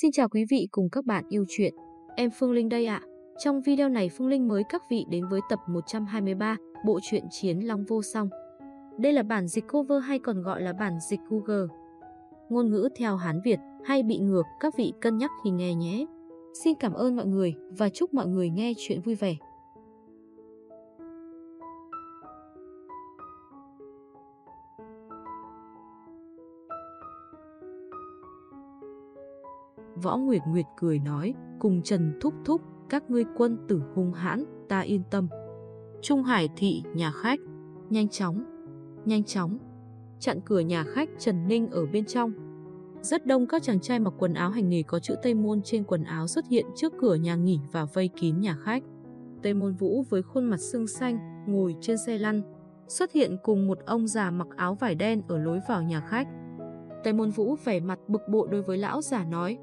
Xin chào quý vị cùng các bạn yêu truyện. Em Phương Linh đây ạ. Trong video này Phương Linh mới các vị đến với tập 123 bộ truyện Chiến Long Vô Song. Đây là bản dịch cover hay còn gọi là bản dịch Google. Ngôn ngữ theo Hán Việt, hay bị ngược, các vị cân nhắc khi nghe nhé. Xin cảm ơn mọi người và chúc mọi người nghe chuyện vui vẻ. Võ Nguyệt Nguyệt cười nói, cùng Trần Thúc Thúc, các ngươi quân tử hung hãn, ta yên tâm. Trung Hải thị, nhà khách, nhanh chóng, nhanh chóng. Chặn cửa nhà khách Trần Ninh ở bên trong. Rất đông các chàng trai mặc quần áo hành nghề có chữ Tây Môn trên quần áo xuất hiện trước cửa nhà nghỉ và vây kín nhà khách. Tây Môn Vũ với khuôn mặt sưng xanh, ngồi trên xe lăn, xuất hiện cùng một ông già mặc áo vải đen ở lối vào nhà khách. Tây Môn Vũ vẻ mặt bực bội đối với lão già nói,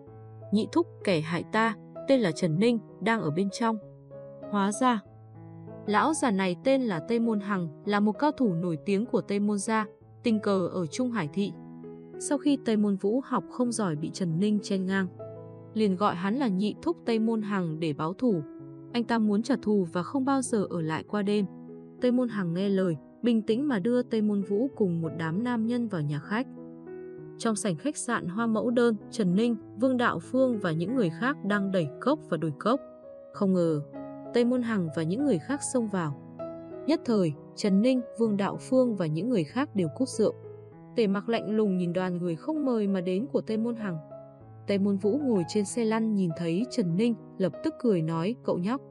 nhị thúc kẻ hại ta, tên là Trần Ninh, đang ở bên trong. Hóa ra, lão già này tên là Tây Môn Hằng, là một cao thủ nổi tiếng của Tây Môn Gia, tình cờ ở Trung Hải Thị. Sau khi Tây Môn Vũ học không giỏi bị Trần Ninh chen ngang, liền gọi hắn là nhị thúc Tây Môn Hằng để báo thù. Anh ta muốn trả thù và không bao giờ ở lại qua đêm. Tây Môn Hằng nghe lời, bình tĩnh mà đưa Tây Môn Vũ cùng một đám nam nhân vào nhà khách. Trong sảnh khách sạn Hoa Mẫu Đơn, Trần Ninh, Vương Đạo Phương và những người khác đang đẩy cốc và đồi cốc. Không ngờ, Tây Môn Hằng và những người khác xông vào. Nhất thời, Trần Ninh, Vương Đạo Phương và những người khác đều cút rượu. Tề mặc lạnh lùng nhìn đoàn người không mời mà đến của Tây Môn Hằng. Tây Môn Vũ ngồi trên xe lăn nhìn thấy Trần Ninh, lập tức cười nói, cậu nhóc.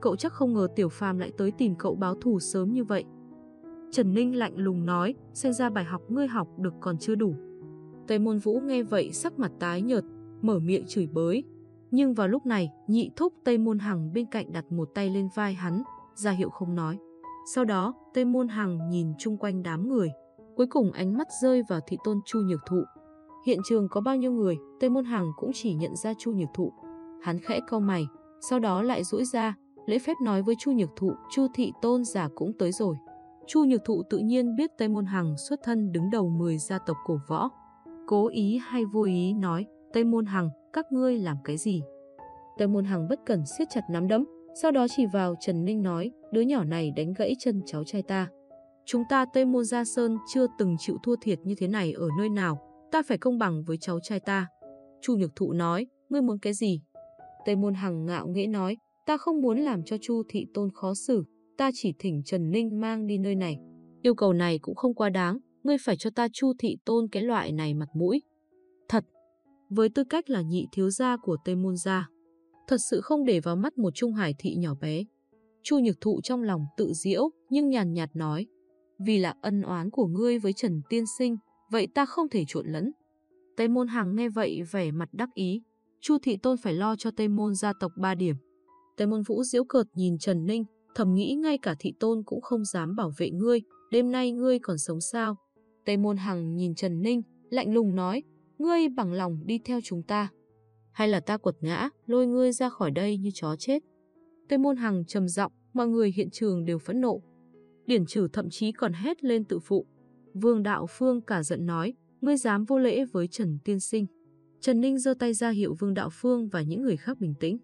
Cậu chắc không ngờ Tiểu Phàm lại tới tìm cậu báo thù sớm như vậy. Trần Ninh lạnh lùng nói, xem ra bài học ngươi học được còn chưa đủ. Tây Môn Vũ nghe vậy sắc mặt tái nhợt, mở miệng chửi bới. Nhưng vào lúc này, nhị thúc Tây Môn Hằng bên cạnh đặt một tay lên vai hắn, ra hiệu không nói. Sau đó, Tây Môn Hằng nhìn chung quanh đám người. Cuối cùng ánh mắt rơi vào thị tôn Chu Nhược Thụ. Hiện trường có bao nhiêu người, Tây Môn Hằng cũng chỉ nhận ra Chu Nhược Thụ. Hắn khẽ cau mày, sau đó lại duỗi ra, lễ phép nói với Chu Nhược Thụ, Chu thị tôn giả cũng tới rồi. Chu Nhược Thụ tự nhiên biết Tây Môn Hằng xuất thân đứng đầu 10 gia tộc cổ võ, cố ý hay vô ý nói, Tây Môn Hằng, các ngươi làm cái gì? Tây Môn Hằng bất cẩn siết chặt nắm đấm, sau đó chỉ vào Trần Ninh nói, đứa nhỏ này đánh gãy chân cháu trai ta. Chúng ta Tây Môn Gia Sơn chưa từng chịu thua thiệt như thế này ở nơi nào, ta phải công bằng với cháu trai ta. Chu Nhược Thụ nói, ngươi muốn cái gì? Tây Môn Hằng ngạo nghễ nói, ta không muốn làm cho Chu Thị Tôn khó xử, ta chỉ thỉnh Trần Ninh mang đi nơi này. Yêu cầu này cũng không quá đáng, ngươi phải cho ta chu thị tôn cái loại này mặt mũi. Thật, với tư cách là nhị thiếu gia của Tây Môn Gia, thật sự không để vào mắt một trung hải thị nhỏ bé. Chu nhược thụ trong lòng tự diễu, nhưng nhàn nhạt nói, vì là ân oán của ngươi với Trần Tiên Sinh, vậy ta không thể trộn lẫn. Tây Môn Hằng nghe vậy vẻ mặt đắc ý, Chu Thị Tôn phải lo cho Tây Môn gia tộc ba điểm. Tây Môn Vũ diễu cợt nhìn Trần Ninh, thầm nghĩ ngay cả Thị Tôn cũng không dám bảo vệ ngươi, đêm nay ngươi còn sống sao? Tây Môn Hằng nhìn Trần Ninh, lạnh lùng nói, ngươi bằng lòng đi theo chúng ta. Hay là ta quật ngã, lôi ngươi ra khỏi đây như chó chết. Tây Môn Hằng trầm giọng, mọi người hiện trường đều phẫn nộ. Điển trừ thậm chí còn hét lên tự phụ. Vương Đạo Phương cả giận nói, ngươi dám vô lễ với Trần Tiên Sinh. Trần Ninh giơ tay ra hiệu Vương Đạo Phương và những người khác bình tĩnh.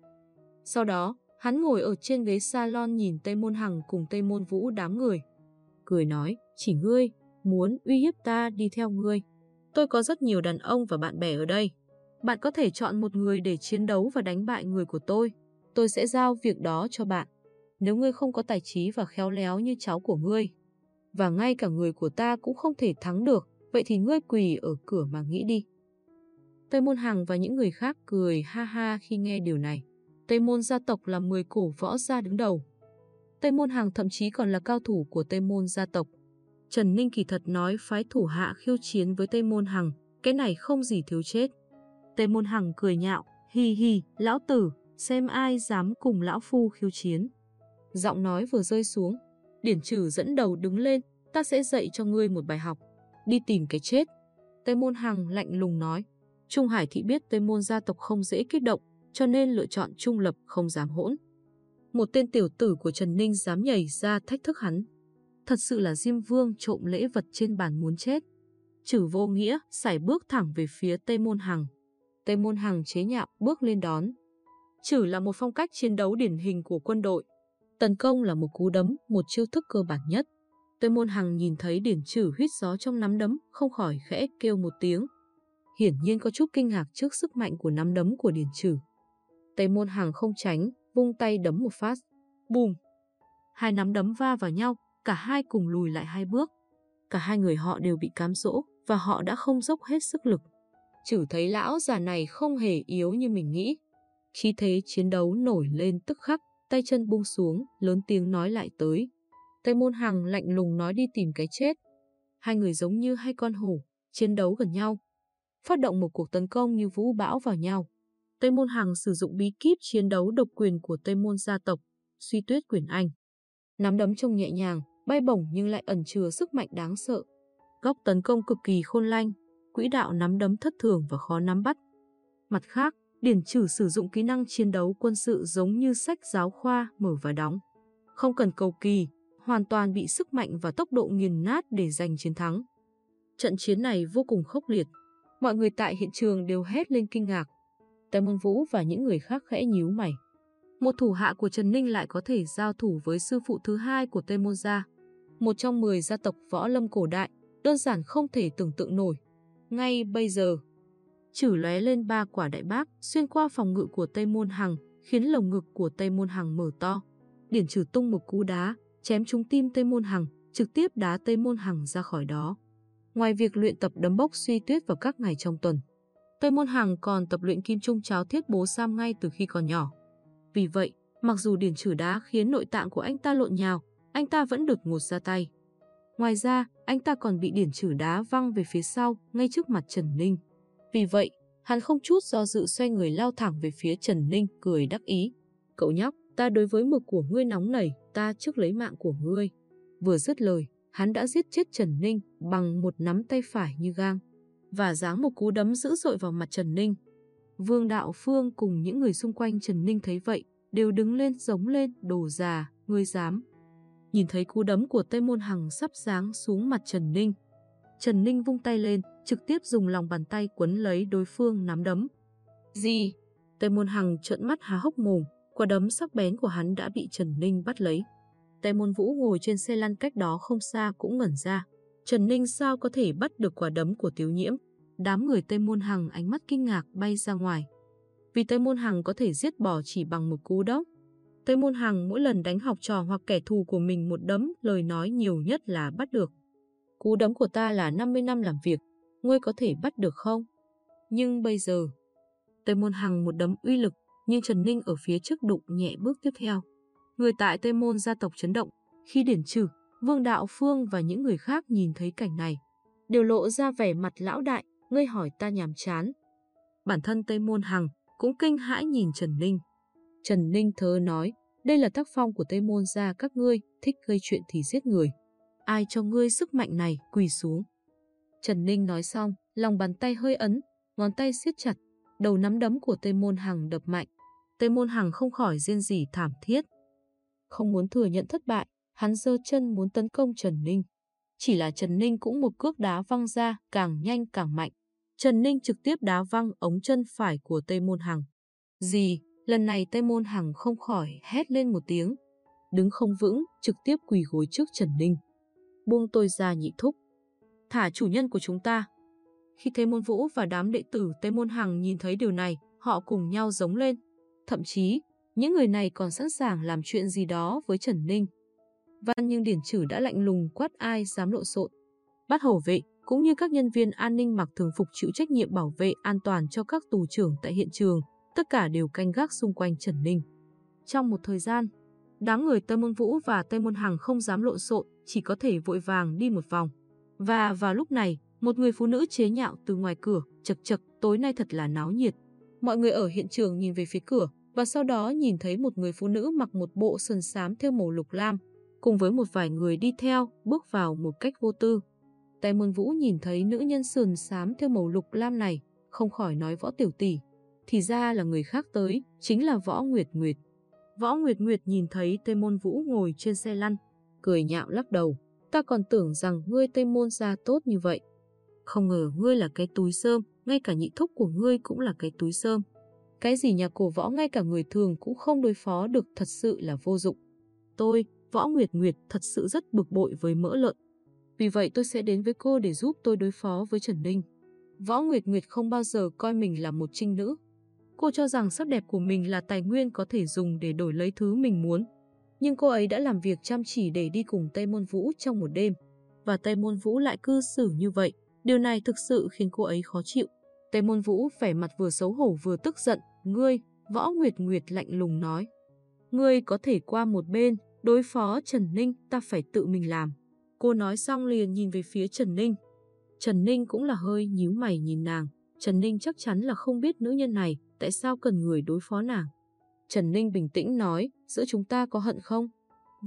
Sau đó, hắn ngồi ở trên ghế salon nhìn Tây Môn Hằng cùng Tây Môn Vũ đám người. Cười nói, chỉ ngươi, muốn uy hiếp ta đi theo ngươi. Tôi có rất nhiều đàn ông và bạn bè ở đây. Bạn có thể chọn một người để chiến đấu và đánh bại người của tôi. Tôi sẽ giao việc đó cho bạn. Nếu ngươi không có tài trí và khéo léo như cháu của ngươi, và ngay cả người của ta cũng không thể thắng được, vậy thì ngươi quỳ ở cửa mà nghĩ đi. Tây Môn Hằng và những người khác cười ha ha khi nghe điều này. Tây Môn gia tộc là 10 cổ võ gia đứng đầu. Tây Môn Hằng thậm chí còn là cao thủ của Tây Môn gia tộc. Trần Ninh kỳ thật nói phái thủ hạ khiêu chiến với Tây Môn Hằng, cái này không gì thiếu chết. Tây Môn Hằng cười nhạo, hi hi, lão tử, xem ai dám cùng lão phu khiêu chiến. Giọng nói vừa rơi xuống, điển trừ dẫn đầu đứng lên, ta sẽ dạy cho ngươi một bài học, đi tìm cái chết. Tây Môn Hằng lạnh lùng nói, Trung Hải thị biết Tây Môn gia tộc không dễ kích động, cho nên lựa chọn trung lập không dám hỗn. Một tên tiểu tử của Trần Ninh dám nhảy ra thách thức hắn, thật sự là Diêm Vương trộm lễ vật trên bàn muốn chết. Trừ vô nghĩa, sải bước thẳng về phía Tây Môn Hằng. Tây Môn Hằng chế nhạo bước lên đón. Chử là một phong cách chiến đấu điển hình của quân đội. Tấn công là một cú đấm, một chiêu thức cơ bản nhất. Tây Môn Hằng nhìn thấy điển chử huyết gió trong nắm đấm, không khỏi khẽ kêu một tiếng. Hiển nhiên có chút kinh ngạc trước sức mạnh của nắm đấm của điển chử. Tây Môn Hằng không tránh, vung tay đấm một phát. Bùm! Hai nắm đấm va vào nhau, cả hai cùng lùi lại hai bước. Cả hai người họ đều bị cám dỗ và họ đã không dốc hết sức lực. Chử thấy lão già này không hề yếu như mình nghĩ. Khí thế chiến đấu nổi lên tức khắc, tay chân buông xuống, lớn tiếng nói lại tới. Tây Môn Hằng lạnh lùng nói đi tìm cái chết. Hai người giống như hai con hổ, chiến đấu gần nhau. Phát động một cuộc tấn công như vũ bão vào nhau. Tây Môn Hằng sử dụng bí kíp chiến đấu độc quyền của Tây Môn gia tộc, suy tuyết quyền anh. Nắm đấm trông nhẹ nhàng, bay bổng nhưng lại ẩn chứa sức mạnh đáng sợ. Góc tấn công cực kỳ khôn lanh, quỹ đạo nắm đấm thất thường và khó nắm bắt. Mặt khác, Điển Trử sử dụng kỹ năng chiến đấu quân sự giống như sách giáo khoa mở và đóng. Không cần cầu kỳ, hoàn toàn bị sức mạnh và tốc độ nghiền nát để giành chiến thắng. Trận chiến này vô cùng khốc liệt. Mọi người tại hiện trường đều hét lên kinh ngạc. Tề Môn Vũ và những người khác khẽ nhíu mày. Một thủ hạ của Trần Ninh lại có thể giao thủ với sư phụ thứ hai của Tây Môn Gia. Một trong 10 gia tộc võ lâm cổ đại, đơn giản không thể tưởng tượng nổi. Ngay bây giờ, chử lóe lên ba quả đại bác xuyên qua phòng ngự của Tây Môn Hằng, khiến lồng ngực của Tây Môn Hằng mở to. Điển trừ tung một cú đá, chém trúng tim Tây Môn Hằng, trực tiếp đá Tây Môn Hằng ra khỏi đó. Ngoài việc luyện tập đấm bốc suy tuyết vào các ngày trong tuần, Tây Môn Hằng còn tập luyện kim trung cháo thiết bố sam ngay từ khi còn nhỏ. Vì vậy, mặc dù điển trừ đá khiến nội tạng của anh ta lộn nhào, anh ta vẫn được ngột ra tay. Ngoài ra, anh ta còn bị điển trừ đá văng về phía sau, ngay trước mặt Trần Ninh. Vì vậy, hắn không chút do dự xoay người lao thẳng về phía Trần Ninh, cười đắc ý. Cậu nhóc, ta đối với mực của ngươi nóng nảy, ta trước lấy mạng của ngươi. Vừa dứt lời, hắn đã giết chết Trần Ninh bằng một nắm tay phải như gang và giáng một cú đấm dữ dội vào mặt Trần Ninh. Vương Đạo Phương cùng những người xung quanh Trần Ninh thấy vậy, đều đứng lên giống lên, đồ già, ngươi dám. Nhìn thấy cú đấm của Tây Môn Hằng sắp giáng xuống mặt Trần Ninh. Trần Ninh vung tay lên, trực tiếp dùng lòng bàn tay quấn lấy đối phương nắm đấm. Gì? Tây Môn Hằng trợn mắt há hốc mồm, quả đấm sắc bén của hắn đã bị Trần Ninh bắt lấy. Tây Môn Vũ ngồi trên xe lăn cách đó không xa cũng ngẩn ra. Trần Ninh sao có thể bắt được quả đấm của Tiếu Nhiễm? Đám người Tây Môn Hằng ánh mắt kinh ngạc bay ra ngoài. Vì Tây Môn Hằng có thể giết bỏ chỉ bằng một cú đốc. Tây Môn Hằng mỗi lần đánh học trò hoặc kẻ thù của mình một đấm, lời nói nhiều nhất là bắt được. Cú đấm của ta là 50 năm làm việc, ngươi có thể bắt được không? Nhưng bây giờ, Tây Môn Hằng một đấm uy lực, nhưng Trần Ninh ở phía trước đụng nhẹ bước tiếp theo. Người tại Tây Môn gia tộc chấn động, khi điển trừ, Vương Đạo Phương và những người khác nhìn thấy cảnh này, đều lộ ra vẻ mặt lão đại, ngươi hỏi ta nhàm chán. Bản thân Tây Môn Hằng cũng kinh hãi nhìn Trần Ninh. Trần Ninh thớ nói, đây là tác phong của Tây Môn gia các ngươi, thích gây chuyện thì giết người. Ai cho ngươi sức mạnh này, quỳ xuống. Trần Ninh nói xong, lòng bàn tay hơi ấn, ngón tay siết chặt, đầu nắm đấm của Tây Môn Hằng đập mạnh. Tây Môn Hằng không khỏi riêng gì thảm thiết. Không muốn thừa nhận thất bại, hắn giơ chân muốn tấn công Trần Ninh. Chỉ là Trần Ninh cũng một cước đá văng ra, càng nhanh càng mạnh. Trần Ninh trực tiếp đá văng ống chân phải của Tây Môn Hằng. Gì? Lần này Tây Môn Hằng không khỏi hét lên một tiếng. Đứng không vững, trực tiếp quỳ gối trước Trần Ninh. Buông tôi ra nhị thúc. Thả chủ nhân của chúng ta. Khi Tây Môn Vũ và đám đệ tử Tây Môn Hằng nhìn thấy điều này, họ cùng nhau giống lên. Thậm chí, những người này còn sẵn sàng làm chuyện gì đó với Trần Ninh. Văn nhưng Điển Trử đã lạnh lùng quát ai dám lộn xộn. Bắt hổ vệ, cũng như các nhân viên an ninh mặc thường phục chịu trách nhiệm bảo vệ an toàn cho các tù trưởng tại hiện trường, tất cả đều canh gác xung quanh Trần Ninh. Trong một thời gian, đám người Tây Môn Vũ và Tây Môn Hằng không dám lộn xộn, chỉ có thể vội vàng đi một vòng. Và vào lúc này, một người phụ nữ chế nhạo từ ngoài cửa, chật chật, tối nay thật là náo nhiệt. Mọi người ở hiện trường nhìn về phía cửa, và sau đó nhìn thấy một người phụ nữ mặc một bộ sườn xám theo màu lục lam, cùng với một vài người đi theo, bước vào một cách vô tư. Tây Môn Vũ nhìn thấy nữ nhân sườn xám theo màu lục lam này, không khỏi nói võ tiểu tỷ. Thì ra là người khác tới, chính là võ Nguyệt Nguyệt. Võ Nguyệt Nguyệt nhìn thấy Tây Môn Vũ ngồi trên xe lăn, cười nhạo lắc đầu. Ta còn tưởng rằng ngươi Tây Môn ra tốt như vậy. Không ngờ ngươi là cái túi sơm, ngay cả nhị thúc của ngươi cũng là cái túi sơm. Cái gì nhà cổ võ ngay cả người thường cũng không đối phó được thật sự là vô dụng. Tôi, Võ Nguyệt Nguyệt thật sự rất bực bội với mỡ lợn. Vì vậy tôi sẽ đến với cô để giúp tôi đối phó với Trần Ninh. Võ Nguyệt Nguyệt không bao giờ coi mình là một trinh nữ. Cô cho rằng sắc đẹp của mình là tài nguyên có thể dùng để đổi lấy thứ mình muốn. Nhưng cô ấy đã làm việc chăm chỉ để đi cùng Tây Môn Vũ trong một đêm. Và Tây Môn Vũ lại cư xử như vậy. Điều này thực sự khiến cô ấy khó chịu. Tây Môn Vũ vẻ mặt vừa xấu hổ vừa tức giận. Ngươi, Võ Nguyệt Nguyệt lạnh lùng nói. Ngươi có thể qua một bên, đối phó Trần Ninh ta phải tự mình làm. Cô nói xong liền nhìn về phía Trần Ninh. Trần Ninh cũng là hơi nhíu mày nhìn nàng. Trần Ninh chắc chắn là không biết nữ nhân này tại sao cần người đối phó nàng. Trần Ninh bình tĩnh nói, giữa chúng ta có hận không?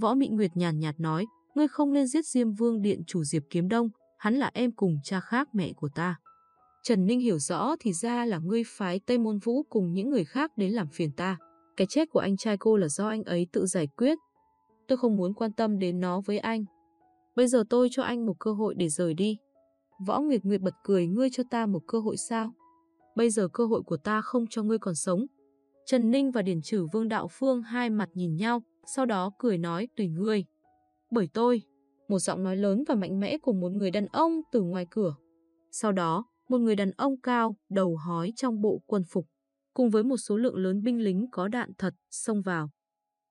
Võ Mị Nguyệt nhàn nhạt nói, ngươi không nên giết Diêm Vương Điện chủ Diệp Kiếm Đông, hắn là em cùng cha khác mẹ của ta. Trần Ninh hiểu rõ thì ra là ngươi phái Tây Môn Vũ cùng những người khác đến làm phiền ta. Cái chết của anh trai cô là do anh ấy tự giải quyết. Tôi không muốn quan tâm đến nó với anh. Bây giờ tôi cho anh một cơ hội để rời đi. Võ Nguyệt Nguyệt bật cười ngươi cho ta một cơ hội sao? Bây giờ cơ hội của ta không cho ngươi còn sống. Trần Ninh và Điển Trử Vương Đạo Phương hai mặt nhìn nhau, sau đó cười nói tùy ngươi. Bởi tôi, một giọng nói lớn và mạnh mẽ của một người đàn ông từ ngoài cửa. Sau đó, một người đàn ông cao, đầu hói trong bộ quân phục, cùng với một số lượng lớn binh lính có đạn thật xông vào.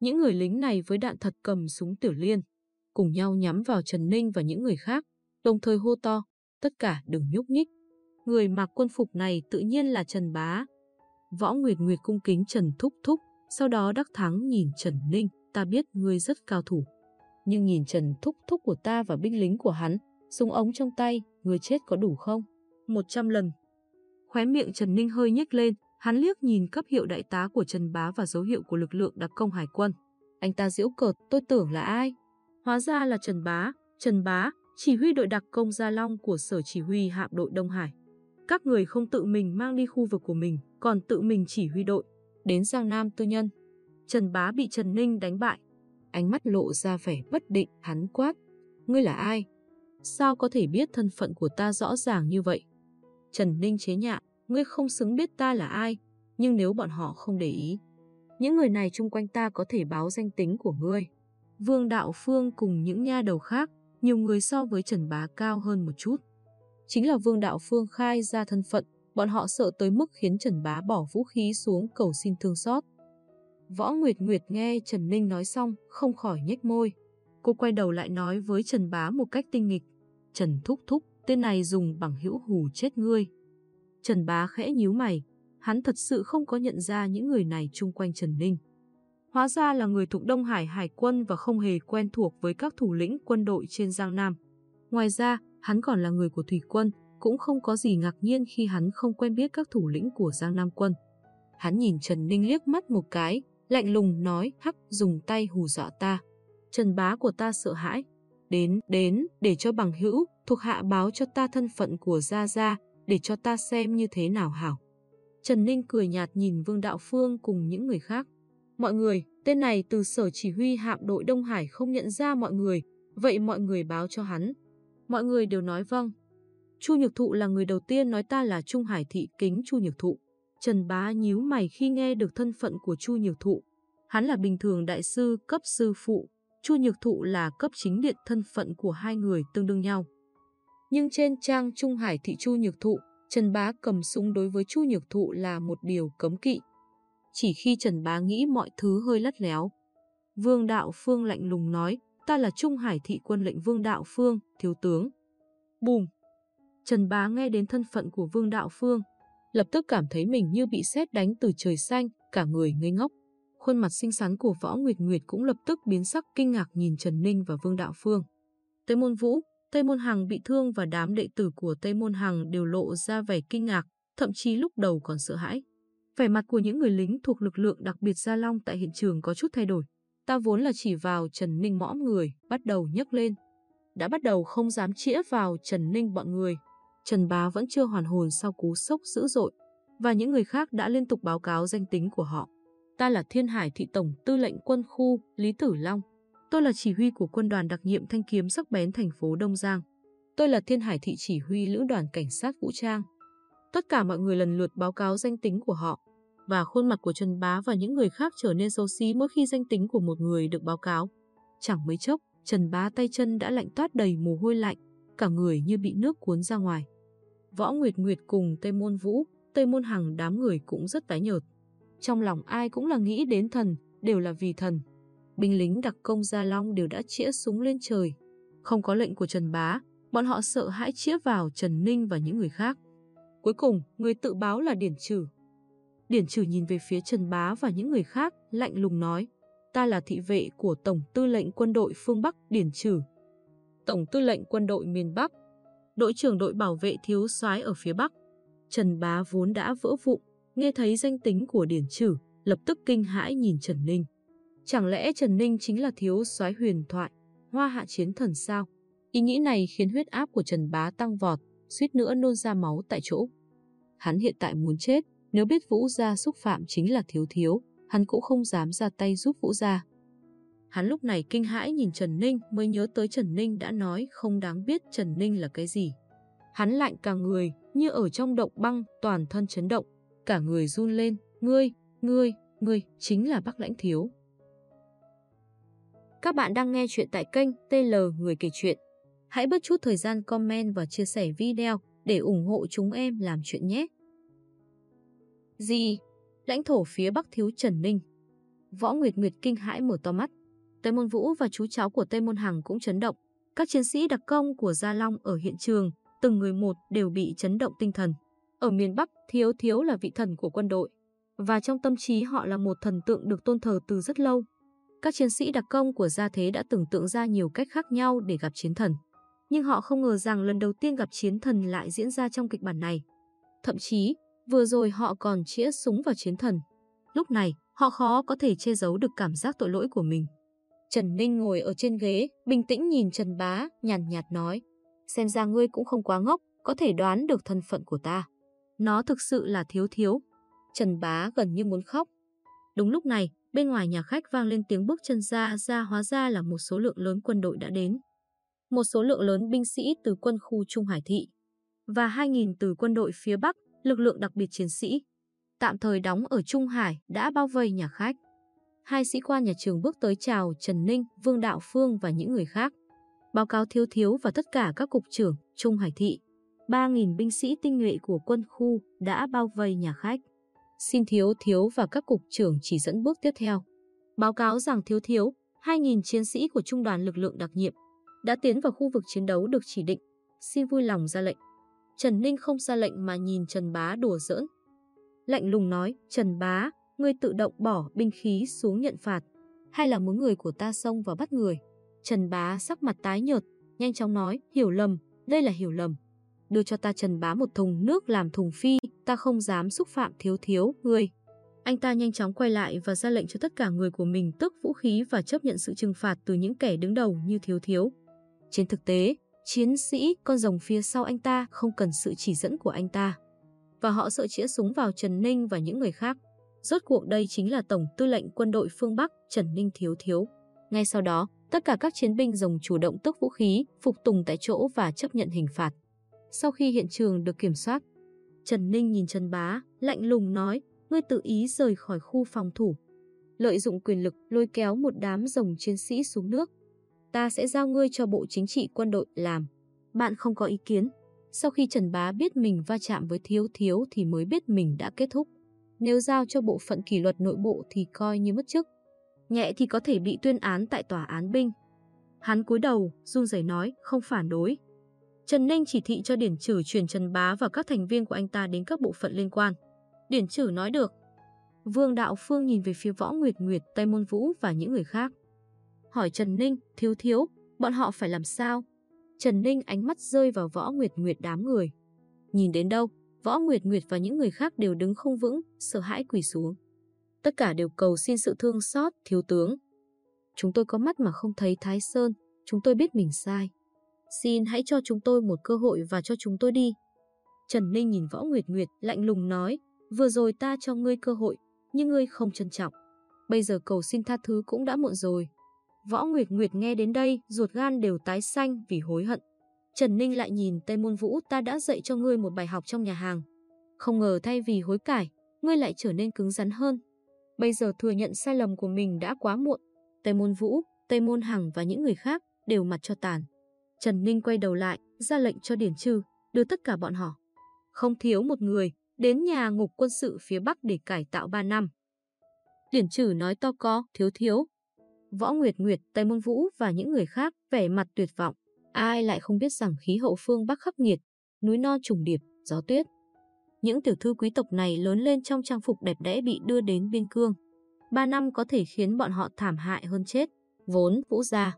Những người lính này với đạn thật cầm súng tiểu liên, cùng nhau nhắm vào Trần Ninh và những người khác, đồng thời hô to, tất cả đừng nhúc nhích. Người mặc quân phục này tự nhiên là Trần Bá. Võ Nguyệt Nguyệt cung kính Trần Thúc Thúc, sau đó đắc thắng nhìn Trần Ninh, ta biết ngươi rất cao thủ. Nhưng nhìn Trần Thúc Thúc của ta và binh lính của hắn, súng ống trong tay, người chết có đủ không? Một trăm lần. Khóe miệng Trần Ninh hơi nhếch lên, hắn liếc nhìn cấp hiệu đại tá của Trần Bá và dấu hiệu của lực lượng đặc công hải quân. Anh ta giễu cợt, tôi tưởng là ai? Hóa ra là Trần Bá. Trần Bá, chỉ huy đội đặc công Gia Long của Sở Chỉ huy Hạm đội Đông Hải. Các người không tự mình mang đi khu vực của mình, còn tự mình chỉ huy đội. Đến Giang Nam tư nhân. Trần Bá bị Trần Ninh đánh bại. Ánh mắt lộ ra vẻ bất định, hắn quát. Ngươi là ai? Sao có thể biết thân phận của ta rõ ràng như vậy? Trần Ninh chế nhạo, ngươi không xứng biết ta là ai, nhưng nếu bọn họ không để ý, những người này chung quanh ta có thể báo danh tính của ngươi. Vương Đạo Phương cùng những nha đầu khác, nhiều người so với Trần Bá cao hơn một chút. Chính là Vương Đạo Phương khai ra thân phận, bọn họ sợ tới mức khiến Trần Bá bỏ vũ khí xuống cầu xin thương xót. Võ Nguyệt Nguyệt nghe Trần Ninh nói xong, không khỏi nhếch môi. Cô quay đầu lại nói với Trần Bá một cách tinh nghịch. Trần Thúc Thúc, tên này dùng bằng hữu hù chết ngươi. Trần Bá khẽ nhíu mày, hắn thật sự không có nhận ra những người này chung quanh Trần Ninh. Hóa ra là người thuộc Đông Hải Hải quân và không hề quen thuộc với các thủ lĩnh quân đội trên Giang Nam. Ngoài ra, hắn còn là người của Thủy quân, cũng không có gì ngạc nhiên khi hắn không quen biết các thủ lĩnh của Giang Nam quân. Hắn nhìn Trần Ninh liếc mắt một cái, lạnh lùng nói hắc dùng tay hù dọa ta. Trần bá của ta sợ hãi. Đến, đến, để cho bằng hữu, thuộc hạ báo cho ta thân phận của Gia Gia, để cho ta xem như thế nào hảo. Trần Ninh cười nhạt nhìn Vương Đạo Phương cùng những người khác. Mọi người, tên này từ sở chỉ huy hạm đội Đông Hải không nhận ra mọi người, vậy mọi người báo cho hắn. Mọi người đều nói vâng. Chu Nhược Thụ là người đầu tiên nói ta là Trung Hải thị kính Chu Nhược Thụ. Trần Bá nhíu mày khi nghe được thân phận của Chu Nhược Thụ. Hắn là bình thường đại sư cấp sư phụ, Chu Nhược Thụ là cấp chính điện thân phận của hai người tương đương nhau. Nhưng trên trang Trung Hải thị Chu Nhược Thụ, Trần Bá cầm súng đối với Chu Nhược Thụ là một điều cấm kỵ. Chỉ khi Trần Bá nghĩ mọi thứ hơi lắt léo. Vương Đạo Phương lạnh lùng nói, ta là Trung Hải thị quân lệnh Vương Đạo Phương, thiếu tướng. Bùm! Trần Bá nghe đến thân phận của Vương Đạo Phương, lập tức cảm thấy mình như bị sét đánh từ trời xanh, cả người ngây ngốc. Khuôn mặt xinh xắn của Võ Nguyệt Nguyệt cũng lập tức biến sắc kinh ngạc nhìn Trần Ninh và Vương Đạo Phương. Tây Môn Vũ, Tây Môn Hằng bị thương và đám đệ tử của Tây Môn Hằng đều lộ ra vẻ kinh ngạc, thậm chí lúc đầu còn sợ hãi. Vẻ mặt của những người lính thuộc lực lượng đặc biệt Gia Long tại hiện trường có chút thay đổi. Ta vốn là chỉ vào Trần Ninh mõm người, bắt đầu nhấc lên. Đã bắt đầu không dám chĩa vào Trần Ninh bọn người. Trần Bá vẫn chưa hoàn hồn sau cú sốc dữ dội, và những người khác đã liên tục báo cáo danh tính của họ. Ta là Thiên Hải Thị Tổng Tư lệnh Quân khu Lý Tử Long. Tôi là chỉ huy của quân đoàn đặc nhiệm thanh kiếm sắc bén thành phố Đông Giang. Tôi là Thiên Hải Thị chỉ huy lữ đoàn cảnh sát vũ trang. Tất cả mọi người lần lượt báo cáo danh tính của họ, và khuôn mặt của Trần Bá và những người khác trở nên xấu xí mỗi khi danh tính của một người được báo cáo. Chẳng mấy chốc, Trần Bá tay chân đã lạnh toát đầy mồ hôi lạnh, cả người như bị nước cuốn ra ngoài. Võ Nguyệt Nguyệt cùng Tây Môn Vũ, Tây Môn Hằng đám người cũng rất tái nhợt. Trong lòng ai cũng là nghĩ đến thần, đều là vì thần. Binh lính đặc công Gia Long đều đã chĩa súng lên trời. Không có lệnh của Trần Bá, bọn họ sợ hãi chĩa vào Trần Ninh và những người khác. Cuối cùng, người tự báo là Điển Trừ. Điển Trừ nhìn về phía Trần Bá và những người khác, lạnh lùng nói, ta là thị vệ của Tổng tư lệnh quân đội phương Bắc Điển Trừ. Tổng tư lệnh quân đội miền Bắc, đội trưởng đội bảo vệ thiếu soái ở phía Bắc. Trần Bá vốn đã vỡ vụn, nghe thấy danh tính của Điển Trừ, lập tức kinh hãi nhìn Trần Ninh. Chẳng lẽ Trần Ninh chính là thiếu soái huyền thoại, hoa hạ chiến thần sao? Ý nghĩ này khiến huyết áp của Trần Bá tăng vọt, suýt nữa nôn ra máu tại chỗ. Hắn hiện tại muốn chết, nếu biết Vũ Gia xúc phạm chính là thiếu thiếu, hắn cũng không dám ra tay giúp Vũ Gia. Hắn lúc này kinh hãi nhìn Trần Ninh mới nhớ tới Trần Ninh đã nói không đáng biết Trần Ninh là cái gì. Hắn lạnh cả người, như ở trong động băng, toàn thân chấn động, cả người run lên, ngươi, ngươi, ngươi, chính là bác lãnh thiếu. Các bạn đang nghe chuyện tại kênh TL Người Kể Chuyện. Hãy bớt chút thời gian comment và chia sẻ video để ủng hộ chúng em làm chuyện nhé. Gì? Lãnh thổ phía Bắc thiếu Trần Ninh. Võ Nguyệt Nguyệt kinh hãi mở to mắt. Tây Môn Vũ và chú cháu của Tây Môn Hằng cũng chấn động. Các chiến sĩ đặc công của Gia Long ở hiện trường, từng người một đều bị chấn động tinh thần. Ở miền Bắc, Thiếu Thiếu là vị thần của quân đội. Và trong tâm trí họ là một thần tượng được tôn thờ từ rất lâu. Các chiến sĩ đặc công của Gia Thế đã tưởng tượng ra nhiều cách khác nhau để gặp chiến thần. Nhưng họ không ngờ rằng lần đầu tiên gặp chiến thần lại diễn ra trong kịch bản này. Thậm chí, vừa rồi họ còn chĩa súng vào chiến thần. Lúc này, họ khó có thể che giấu được cảm giác tội lỗi của mình. Trần Ninh ngồi ở trên ghế, bình tĩnh nhìn Trần Bá, nhàn nhạt nói. Xem ra ngươi cũng không quá ngốc, có thể đoán được thân phận của ta. Nó thực sự là thiếu thiếu. Trần Bá gần như muốn khóc. Đúng lúc này, bên ngoài nhà khách vang lên tiếng bước chân ra ra hóa ra là một số lượng lớn quân đội đã đến. Một số lượng lớn binh sĩ từ quân khu Trung Hải Thị và 2.000 từ quân đội phía Bắc, lực lượng đặc biệt chiến sĩ. Tạm thời đóng ở Trung Hải đã bao vây nhà khách. Hai sĩ quan nhà trường bước tới chào Trần Ninh, Vương Đạo Phương và những người khác. Báo cáo thiếu thiếu và tất cả các cục trưởng Trung Hải Thị. 3.000 binh sĩ tinh nhuệ của quân khu đã bao vây nhà khách. Xin thiếu thiếu và các cục trưởng chỉ dẫn bước tiếp theo. Báo cáo rằng thiếu thiếu, 2.000 chiến sĩ của trung đoàn lực lượng đặc nhiệm đã tiến vào khu vực chiến đấu được chỉ định. Xin vui lòng ra lệnh. Trần Ninh không ra lệnh mà nhìn Trần Bá đùa giỡn. Lạnh lùng nói, Trần Bá, ngươi tự động bỏ binh khí xuống nhận phạt, hay là muốn người của ta xông vào bắt người. Trần Bá sắc mặt tái nhợt, nhanh chóng nói, hiểu lầm, đây là hiểu lầm. Đưa cho ta Trần Bá một thùng nước làm thùng phi, ta không dám xúc phạm thiếu thiếu, ngươi. Anh ta nhanh chóng quay lại và ra lệnh cho tất cả người của mình tước vũ khí và chấp nhận sự trừng phạt từ những kẻ đứng đầu như thiếu thiếu. Trên thực tế, chiến sĩ con rồng phía sau anh ta không cần sự chỉ dẫn của anh ta. Và họ sợ chĩa súng vào Trần Ninh và những người khác. Rốt cuộc đây chính là Tổng tư lệnh quân đội phương Bắc Trần Ninh Thiếu Thiếu. Ngay sau đó, tất cả các chiến binh rồng chủ động tước vũ khí, phục tùng tại chỗ và chấp nhận hình phạt. Sau khi hiện trường được kiểm soát, Trần Ninh nhìn Trần Bá, lạnh lùng nói, ngươi tự ý rời khỏi khu phòng thủ. Lợi dụng quyền lực lôi kéo một đám rồng chiến sĩ xuống nước. Ta sẽ giao ngươi cho Bộ Chính trị quân đội làm. Bạn không có ý kiến. Sau khi Trần Bá biết mình va chạm với Thiếu Thiếu thì mới biết mình đã kết thúc. Nếu giao cho bộ phận kỷ luật nội bộ thì coi như mất chức. Nhẹ thì có thể bị tuyên án tại tòa án binh. Hắn cúi đầu, run rẩy nói, không phản đối. Trần Ninh chỉ thị cho Điển Trử chuyển Trần Bá và các thành viên của anh ta đến các bộ phận liên quan. Điển Trử nói được. Vương Đạo Phương nhìn về phía Võ Nguyệt Nguyệt, Tây Môn Vũ và những người khác. Hỏi Trần Ninh, thiếu thiếu, bọn họ phải làm sao? Trần Ninh ánh mắt rơi vào Võ Nguyệt Nguyệt đám người. Nhìn đến đâu, Võ Nguyệt Nguyệt và những người khác đều đứng không vững, sợ hãi quỳ xuống. Tất cả đều cầu xin sự thương xót, thiếu tướng. Chúng tôi có mắt mà không thấy Thái Sơn, chúng tôi biết mình sai. Xin hãy cho chúng tôi một cơ hội và cho chúng tôi đi. Trần Ninh nhìn Võ Nguyệt Nguyệt lạnh lùng nói, vừa rồi ta cho ngươi cơ hội, nhưng ngươi không trân trọng. Bây giờ cầu xin tha thứ cũng đã muộn rồi. Võ Nguyệt Nguyệt nghe đến đây, ruột gan đều tái xanh vì hối hận. Trần Ninh lại nhìn Tây Môn Vũ ta đã dạy cho ngươi một bài học trong nhà hàng. Không ngờ thay vì hối cải, ngươi lại trở nên cứng rắn hơn. Bây giờ thừa nhận sai lầm của mình đã quá muộn. Tây Môn Vũ, Tây Môn Hằng và những người khác đều mặt cho tàn. Trần Ninh quay đầu lại, ra lệnh cho Điển Trư, đưa tất cả bọn họ. Không thiếu một người, đến nhà ngục quân sự phía Bắc để cải tạo 3 năm. Điển Trừ nói to có, thiếu thiếu. Võ Nguyệt Nguyệt, Tây Môn Vũ và những người khác vẻ mặt tuyệt vọng. Ai lại không biết rằng khí hậu phương Bắc khắc nghiệt, núi non trùng điệp, gió tuyết. Những tiểu thư quý tộc này lớn lên trong trang phục đẹp đẽ bị đưa đến biên cương. Ba năm có thể khiến bọn họ thảm hại hơn chết. Vốn Vũ gia.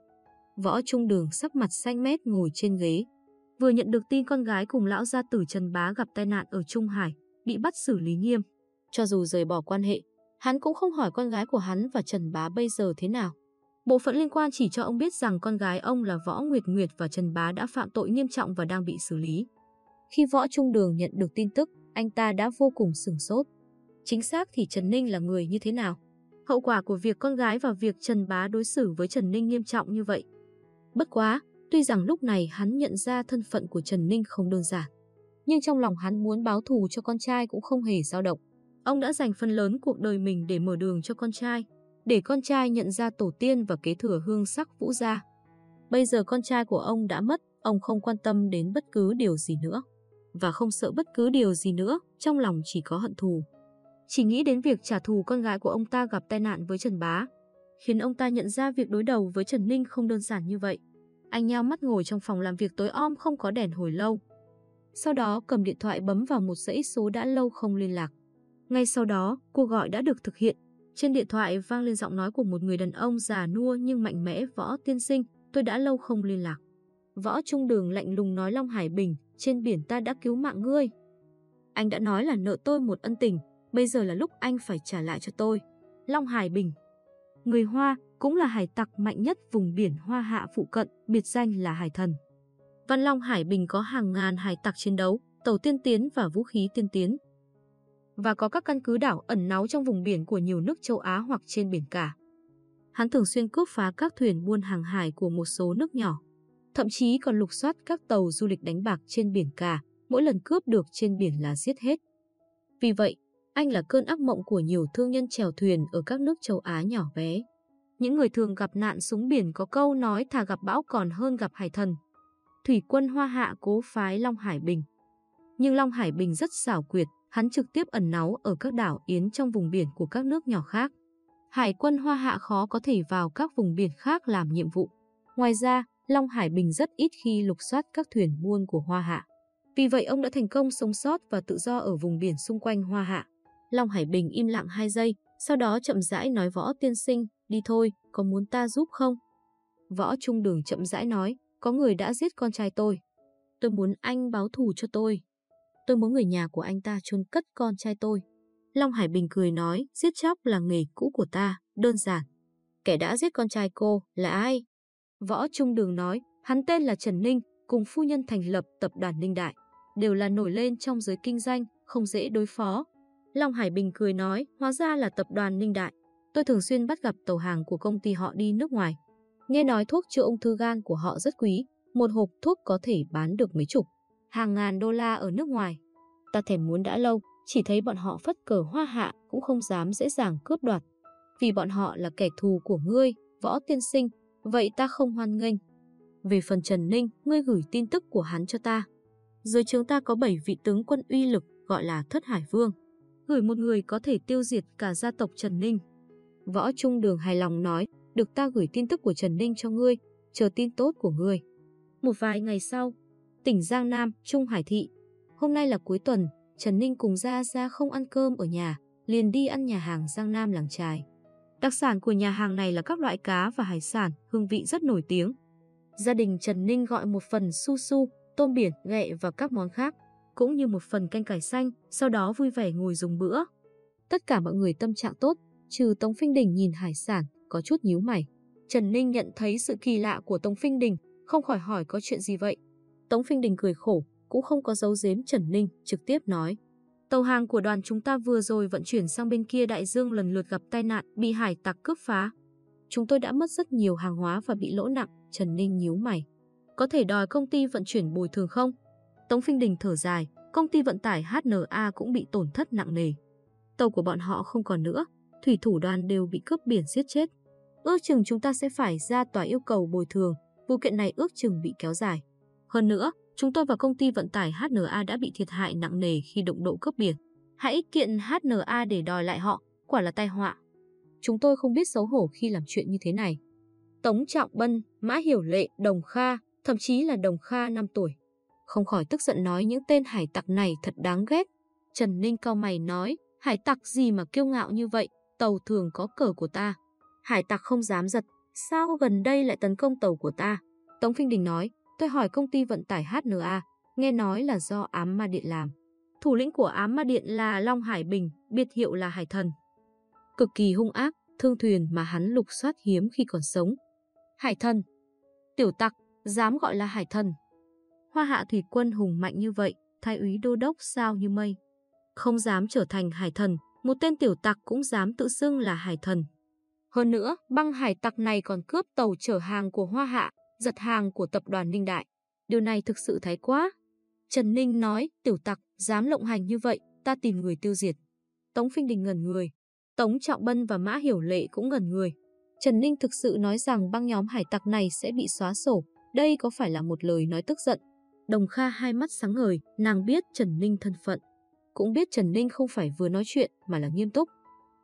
Võ Trung Đường sắc mặt xanh mét ngồi trên ghế. Vừa nhận được tin con gái cùng lão gia tử Trần Bá gặp tai nạn ở Trung Hải, bị bắt xử lý nghiêm. Cho dù rời bỏ quan hệ, hắn cũng không hỏi con gái của hắn và Trần Bá bây giờ thế nào. Bộ phận liên quan chỉ cho ông biết rằng con gái ông là Võ Nguyệt Nguyệt và Trần Bá đã phạm tội nghiêm trọng và đang bị xử lý. Khi Võ Trung Đường nhận được tin tức, anh ta đã vô cùng sửng sốt. Chính xác thì Trần Ninh là người như thế nào? Hậu quả của việc con gái và việc Trần Bá đối xử với Trần Ninh nghiêm trọng như vậy. Bất quá, tuy rằng lúc này hắn nhận ra thân phận của Trần Ninh không đơn giản. Nhưng trong lòng hắn muốn báo thù cho con trai cũng không hề dao động. Ông đã dành phần lớn cuộc đời mình để mở đường cho con trai, để con trai nhận ra tổ tiên và kế thừa hương sắc vũ gia. Bây giờ con trai của ông đã mất, ông không quan tâm đến bất cứ điều gì nữa. Và không sợ bất cứ điều gì nữa, trong lòng chỉ có hận thù. Chỉ nghĩ đến việc trả thù con gái của ông ta gặp tai nạn với Trần Bá, khiến ông ta nhận ra việc đối đầu với Trần Ninh không đơn giản như vậy. Anh nheo mắt ngồi trong phòng làm việc tối om không có đèn hồi lâu. Sau đó cầm điện thoại bấm vào một dãy số đã lâu không liên lạc. Ngay sau đó, cuộc gọi đã được thực hiện. Trên điện thoại vang lên giọng nói của một người đàn ông già nua nhưng mạnh mẽ Võ Tiên Sinh, tôi đã lâu không liên lạc. Võ Trung Đường lạnh lùng nói Long Hải Bình, trên biển ta đã cứu mạng ngươi. Anh đã nói là nợ tôi một ân tình, bây giờ là lúc anh phải trả lại cho tôi. Long Hải Bình Người Hoa cũng là hải tặc mạnh nhất vùng biển Hoa Hạ phụ cận, biệt danh là Hải Thần. Văn Long Hải Bình có hàng ngàn hải tặc chiến đấu, tàu tiên tiến và vũ khí tiên tiến và có các căn cứ đảo ẩn náu trong vùng biển của nhiều nước châu Á hoặc trên biển cả. Hắn thường xuyên cướp phá các thuyền buôn hàng hải của một số nước nhỏ, thậm chí còn lục soát các tàu du lịch đánh bạc trên biển cả, mỗi lần cướp được trên biển là giết hết. Vì vậy, anh là cơn ác mộng của nhiều thương nhân chèo thuyền ở các nước châu Á nhỏ bé. Những người thường gặp nạn súng biển có câu nói thà gặp bão còn hơn gặp hải thần. Thủy quân Hoa Hạ cố phái Long Hải Bình. Nhưng Long Hải Bình rất xảo quyệt, hắn trực tiếp ẩn náu ở các đảo Yến trong vùng biển của các nước nhỏ khác. Hải quân Hoa Hạ khó có thể vào các vùng biển khác làm nhiệm vụ. Ngoài ra, Long Hải Bình rất ít khi lục soát các thuyền buôn của Hoa Hạ. Vì vậy ông đã thành công sống sót và tự do ở vùng biển xung quanh Hoa Hạ. Long Hải Bình im lặng 2 giây, sau đó chậm rãi nói võ tiên sinh, đi thôi, có muốn ta giúp không? Võ Trung Đường chậm rãi nói, có người đã giết con trai tôi. Tôi muốn anh báo thù cho tôi. Tôi muốn người nhà của anh ta chôn cất con trai tôi. Long Hải Bình cười nói, giết chóc là nghề cũ của ta, đơn giản. Kẻ đã giết con trai cô là ai? Võ Trung Đường nói, hắn tên là Trần Ninh, cùng phu nhân thành lập tập đoàn Ninh Đại. Đều là nổi lên trong giới kinh doanh, không dễ đối phó. Long Hải Bình cười nói, hóa ra là tập đoàn Ninh Đại. Tôi thường xuyên bắt gặp tàu hàng của công ty họ đi nước ngoài. Nghe nói thuốc chữa ung thư gan của họ rất quý, một hộp thuốc có thể bán được mấy chục hàng ngàn đô la ở nước ngoài. Ta thèm muốn đã lâu, chỉ thấy bọn họ phất cờ hoa hạ cũng không dám dễ dàng cướp đoạt. Vì bọn họ là kẻ thù của ngươi, võ tiên sinh, vậy ta không hoan nghênh. Về phần Trần Ninh, ngươi gửi tin tức của hắn cho ta. Dưới chúng ta có 7 vị tướng quân uy lực gọi là Thất Hải Vương. Gửi một người có thể tiêu diệt cả gia tộc Trần Ninh. Võ Trung Đường hài lòng nói, được ta gửi tin tức của Trần Ninh cho ngươi, chờ tin tốt của ngươi. Một vài ngày sau, tỉnh Giang Nam, Trung Hải Thị. Hôm nay là cuối tuần, Trần Ninh cùng Gia Gia không ăn cơm ở nhà, liền đi ăn nhà hàng Giang Nam làng trài. Đặc sản của nhà hàng này là các loại cá và hải sản, hương vị rất nổi tiếng. Gia đình Trần Ninh gọi một phần su su, tôm biển, ghẹ và các món khác, cũng như một phần canh cải xanh, sau đó vui vẻ ngồi dùng bữa. Tất cả mọi người tâm trạng tốt, trừ Tống Phinh Đình nhìn hải sản, có chút nhíu mày. Trần Ninh nhận thấy sự kỳ lạ của Tống Phinh Đình, không khỏi hỏi có chuyện gì vậy. Tống Phinh Đình cười khổ, cũng không có dấu giếm Trần Ninh, trực tiếp nói. Tàu hàng của đoàn chúng ta vừa rồi vận chuyển sang bên kia đại dương lần lượt gặp tai nạn, bị hải tặc cướp phá. Chúng tôi đã mất rất nhiều hàng hóa và bị lỗ nặng, Trần Ninh nhíu mày. Có thể đòi công ty vận chuyển bồi thường không? Tống Phinh Đình thở dài, Công ty vận tải HNA cũng bị tổn thất nặng nề. Tàu của bọn họ không còn nữa, thủy thủ đoàn đều bị cướp biển giết chết. Ước chừng chúng ta sẽ phải ra tòa yêu cầu bồi thường, vụ kiện này ước chừng bị kéo dài. Hơn nữa, chúng tôi và công ty vận tải HNA đã bị thiệt hại nặng nề khi động độ cướp biển. Hãy kiện HNA để đòi lại họ, quả là tai họa. Chúng tôi không biết xấu hổ khi làm chuyện như thế này. Tống Trọng Bân, Mã Hiểu Lệ, Đồng Kha, thậm chí là Đồng Kha 5 tuổi. Không khỏi tức giận nói những tên hải tặc này thật đáng ghét. Trần Ninh cao mày nói, hải tặc gì mà kiêu ngạo như vậy, tàu thường có cờ của ta. Hải tặc không dám giật, sao gần đây lại tấn công tàu của ta? Tống Phinh Đình nói, tôi hỏi công ty vận tải HNA, nghe nói là do ám ma điện làm. Thủ lĩnh của ám ma điện là Long Hải Bình, biệt hiệu là Hải Thần. Cực kỳ hung ác, thương thuyền mà hắn lục soát hiếm khi còn sống. Hải Thần. Tiểu tặc, dám gọi là Hải Thần. Hoa hạ thủy quân hùng mạnh như vậy, thái úy đô đốc sao như mây. Không dám trở thành hải thần, một tên tiểu tặc cũng dám tự xưng là hải thần. Hơn nữa, băng hải tặc này còn cướp tàu chở hàng của Hoa Hạ, giật hàng của tập đoàn Ninh Đại. Điều này thực sự thái quá. Trần Ninh nói, tiểu tặc, dám lộng hành như vậy, ta tìm người tiêu diệt. Tống Phinh Đình ngẩn người. Tống Trọng Bân và Mã Hiểu Lệ cũng ngẩn người. Trần Ninh thực sự nói rằng băng nhóm hải tặc này sẽ bị xóa sổ. Đây có phải là một lời nói tức giận? Đồng Kha hai mắt sáng ngời, nàng biết Trần Ninh thân phận. Cũng biết Trần Ninh không phải vừa nói chuyện mà là nghiêm túc.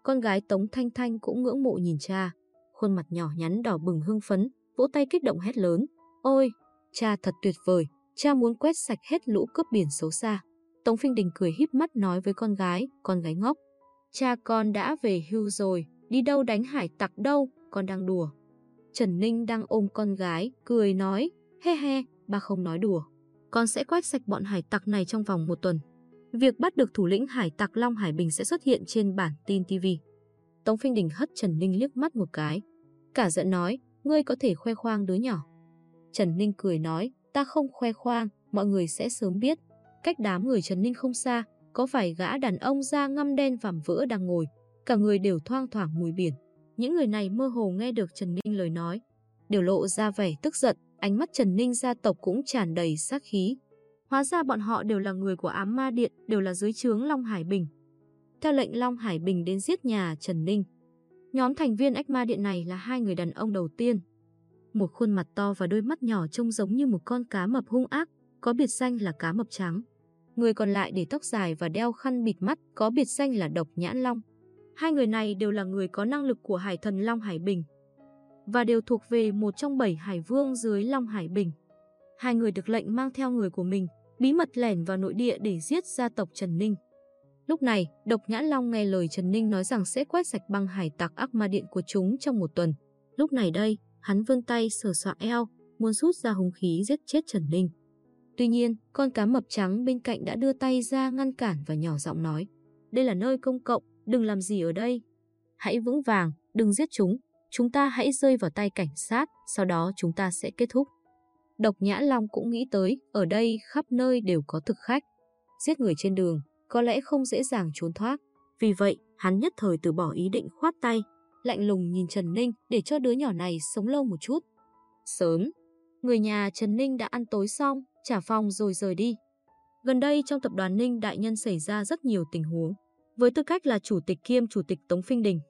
Con gái Tống Thanh Thanh cũng ngưỡng mộ nhìn cha. Khuôn mặt nhỏ nhắn đỏ bừng hưng phấn, vỗ tay kích động hét lớn. Ôi, cha thật tuyệt vời, cha muốn quét sạch hết lũ cướp biển xấu xa. Tống Phinh Đình cười híp mắt nói với con gái, con gái ngốc. Cha con đã về hưu rồi, đi đâu đánh hải tặc đâu, con đang đùa. Trần Ninh đang ôm con gái, cười nói, he he, ba không nói đùa con sẽ quét sạch bọn hải tặc này trong vòng một tuần. Việc bắt được thủ lĩnh hải tặc Long Hải Bình sẽ xuất hiện trên bản tin TV. Tống Phinh Đình hất Trần Ninh liếc mắt một cái. Cả giận nói, ngươi có thể khoe khoang đứa nhỏ. Trần Ninh cười nói, ta không khoe khoang, mọi người sẽ sớm biết. Cách đám người Trần Ninh không xa, có vài gã đàn ông da ngăm đen vàm vỡ đang ngồi. Cả người đều thoang thoảng mùi biển. Những người này mơ hồ nghe được Trần Ninh lời nói. Đều lộ ra vẻ tức giận, ánh mắt Trần Ninh gia tộc cũng tràn đầy sát khí. Hóa ra bọn họ đều là người của ám ma điện, đều là dưới trướng Long Hải Bình. Theo lệnh Long Hải Bình đến giết nhà Trần Ninh. Nhóm thành viên ách ma điện này là hai người đàn ông đầu tiên. Một khuôn mặt to và đôi mắt nhỏ trông giống như một con cá mập hung ác, có biệt danh là cá mập trắng. Người còn lại để tóc dài và đeo khăn bịt mắt, có biệt danh là độc nhãn long. Hai người này đều là người có năng lực của hải thần Long Hải Bình và đều thuộc về một trong bảy hải vương dưới Long Hải Bình. Hai người được lệnh mang theo người của mình, bí mật lẻn vào nội địa để giết gia tộc Trần Ninh. Lúc này, Độc Nhãn Long nghe lời Trần Ninh nói rằng sẽ quét sạch băng hải tặc ác ma điện của chúng trong một tuần. Lúc này đây, hắn vươn tay sờ soạng eo, muốn rút ra hung khí giết chết Trần Ninh. Tuy nhiên, con cá mập trắng bên cạnh đã đưa tay ra ngăn cản và nhỏ giọng nói. Đây là nơi công cộng, đừng làm gì ở đây. Hãy vững vàng, đừng giết chúng, chúng ta hãy rơi vào tay cảnh sát, sau đó chúng ta sẽ kết thúc. Độc Nhã Long cũng nghĩ tới, ở đây khắp nơi đều có thực khách. Giết người trên đường, có lẽ không dễ dàng trốn thoát. Vì vậy, hắn nhất thời từ bỏ ý định khoát tay, lạnh lùng nhìn Trần Ninh để cho đứa nhỏ này sống lâu một chút. Sớm, người nhà Trần Ninh đã ăn tối xong, trả phòng rồi rời đi. Gần đây trong tập đoàn Ninh Đại Nhân xảy ra rất nhiều tình huống. Với tư cách là chủ tịch kiêm chủ tịch Tống Phinh Đình,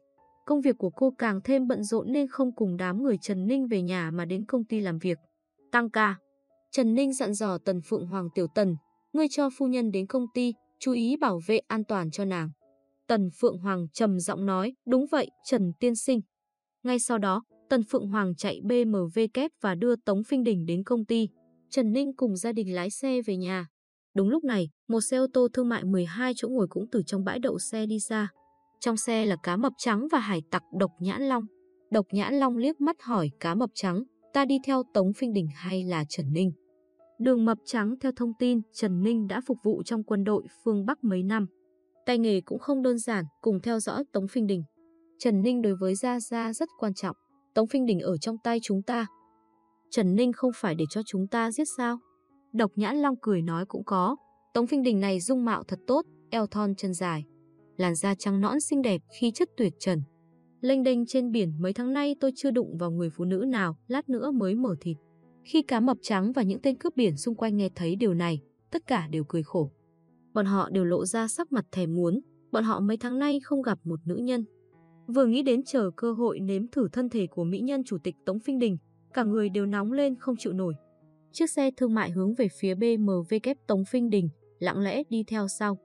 Công việc của cô càng thêm bận rộn nên không cùng đám người Trần Ninh về nhà mà đến công ty làm việc. Tăng ca. Trần Ninh dặn dò Tần Phượng Hoàng Tiểu Tần, ngươi cho phu nhân đến công ty, chú ý bảo vệ an toàn cho nàng. Tần Phượng Hoàng trầm giọng nói, đúng vậy, Trần Tiên Sinh. Ngay sau đó, Tần Phượng Hoàng chạy BMW kép và đưa Tống Phinh Đình đến công ty. Trần Ninh cùng gia đình lái xe về nhà. Đúng lúc này, một xe ô tô thương mại 12 chỗ ngồi cũng từ trong bãi đậu xe đi ra. Trong xe là cá mập trắng và hải tặc Độc Nhãn Long. Độc Nhãn Long liếc mắt hỏi cá mập trắng, ta đi theo Tống Phinh Đình hay là Trần Ninh? Đường mập trắng theo thông tin, Trần Ninh đã phục vụ trong quân đội phương Bắc mấy năm. Tay nghề cũng không đơn giản, cùng theo dõi Tống Phinh Đình. Trần Ninh đối với Gia Gia rất quan trọng. Tống Phinh Đình ở trong tay chúng ta. Trần Ninh không phải để cho chúng ta giết sao? Độc Nhãn Long cười nói cũng có. Tống Phinh Đình này dung mạo thật tốt, eo thon chân dài làn da trắng nõn xinh đẹp khi chất tuyệt trần. Lênh đênh trên biển mấy tháng nay tôi chưa đụng vào người phụ nữ nào, lát nữa mới mở thịt. Khi cá mập trắng và những tên cướp biển xung quanh nghe thấy điều này, tất cả đều cười khổ. Bọn họ đều lộ ra sắc mặt thèm muốn, bọn họ mấy tháng nay không gặp một nữ nhân. Vừa nghĩ đến chờ cơ hội nếm thử thân thể của mỹ nhân chủ tịch Tống Phinh Đình, cả người đều nóng lên không chịu nổi. Chiếc xe thương mại hướng về phía BMW kép Tống Phinh Đình, lặng lẽ đi theo sau.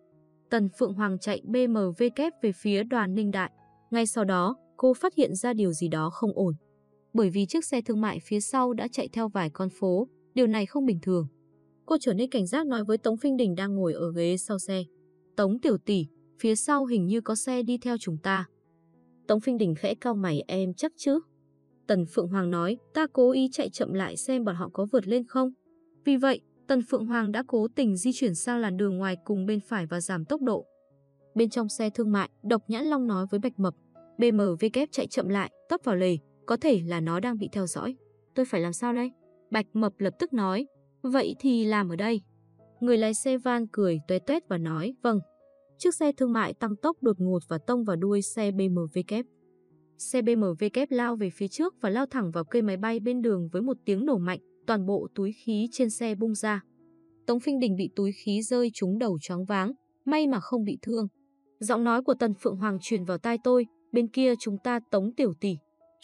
Tần Phượng Hoàng chạy BMW kép về phía đoàn Ninh Đại. Ngay sau đó, cô phát hiện ra điều gì đó không ổn. Bởi vì chiếc xe thương mại phía sau đã chạy theo vài con phố, điều này không bình thường. Cô trở nên cảnh giác nói với Tống Phinh Đình đang ngồi ở ghế sau xe. Tống tiểu tỷ, phía sau hình như có xe đi theo chúng ta. Tống Phinh Đình khẽ cao mày em chắc chứ. Tần Phượng Hoàng nói, ta cố ý chạy chậm lại xem bọn họ có vượt lên không. Vì vậy, Tần Phượng Hoàng đã cố tình di chuyển sang làn đường ngoài cùng bên phải và giảm tốc độ. Bên trong xe thương mại, Độc Nhãn Long nói với Bạch Mập, BMW kép chạy chậm lại, tấp vào lề, có thể là nó đang bị theo dõi. Tôi phải làm sao đây? Bạch Mập lập tức nói, vậy thì làm ở đây. Người lái xe van cười tuét tuét và nói, vâng. Chiếc xe thương mại tăng tốc đột ngột và tông vào đuôi xe BMW kép. Xe BMW kép lao về phía trước và lao thẳng vào cây máy bay bên đường với một tiếng nổ mạnh, toàn bộ túi khí trên xe bung ra. Tống Phinh Đình bị túi khí rơi trúng đầu choáng váng, may mà không bị thương. Giọng nói của Tần Phượng Hoàng truyền vào tai tôi, bên kia chúng ta Tống Tiểu Tỷ.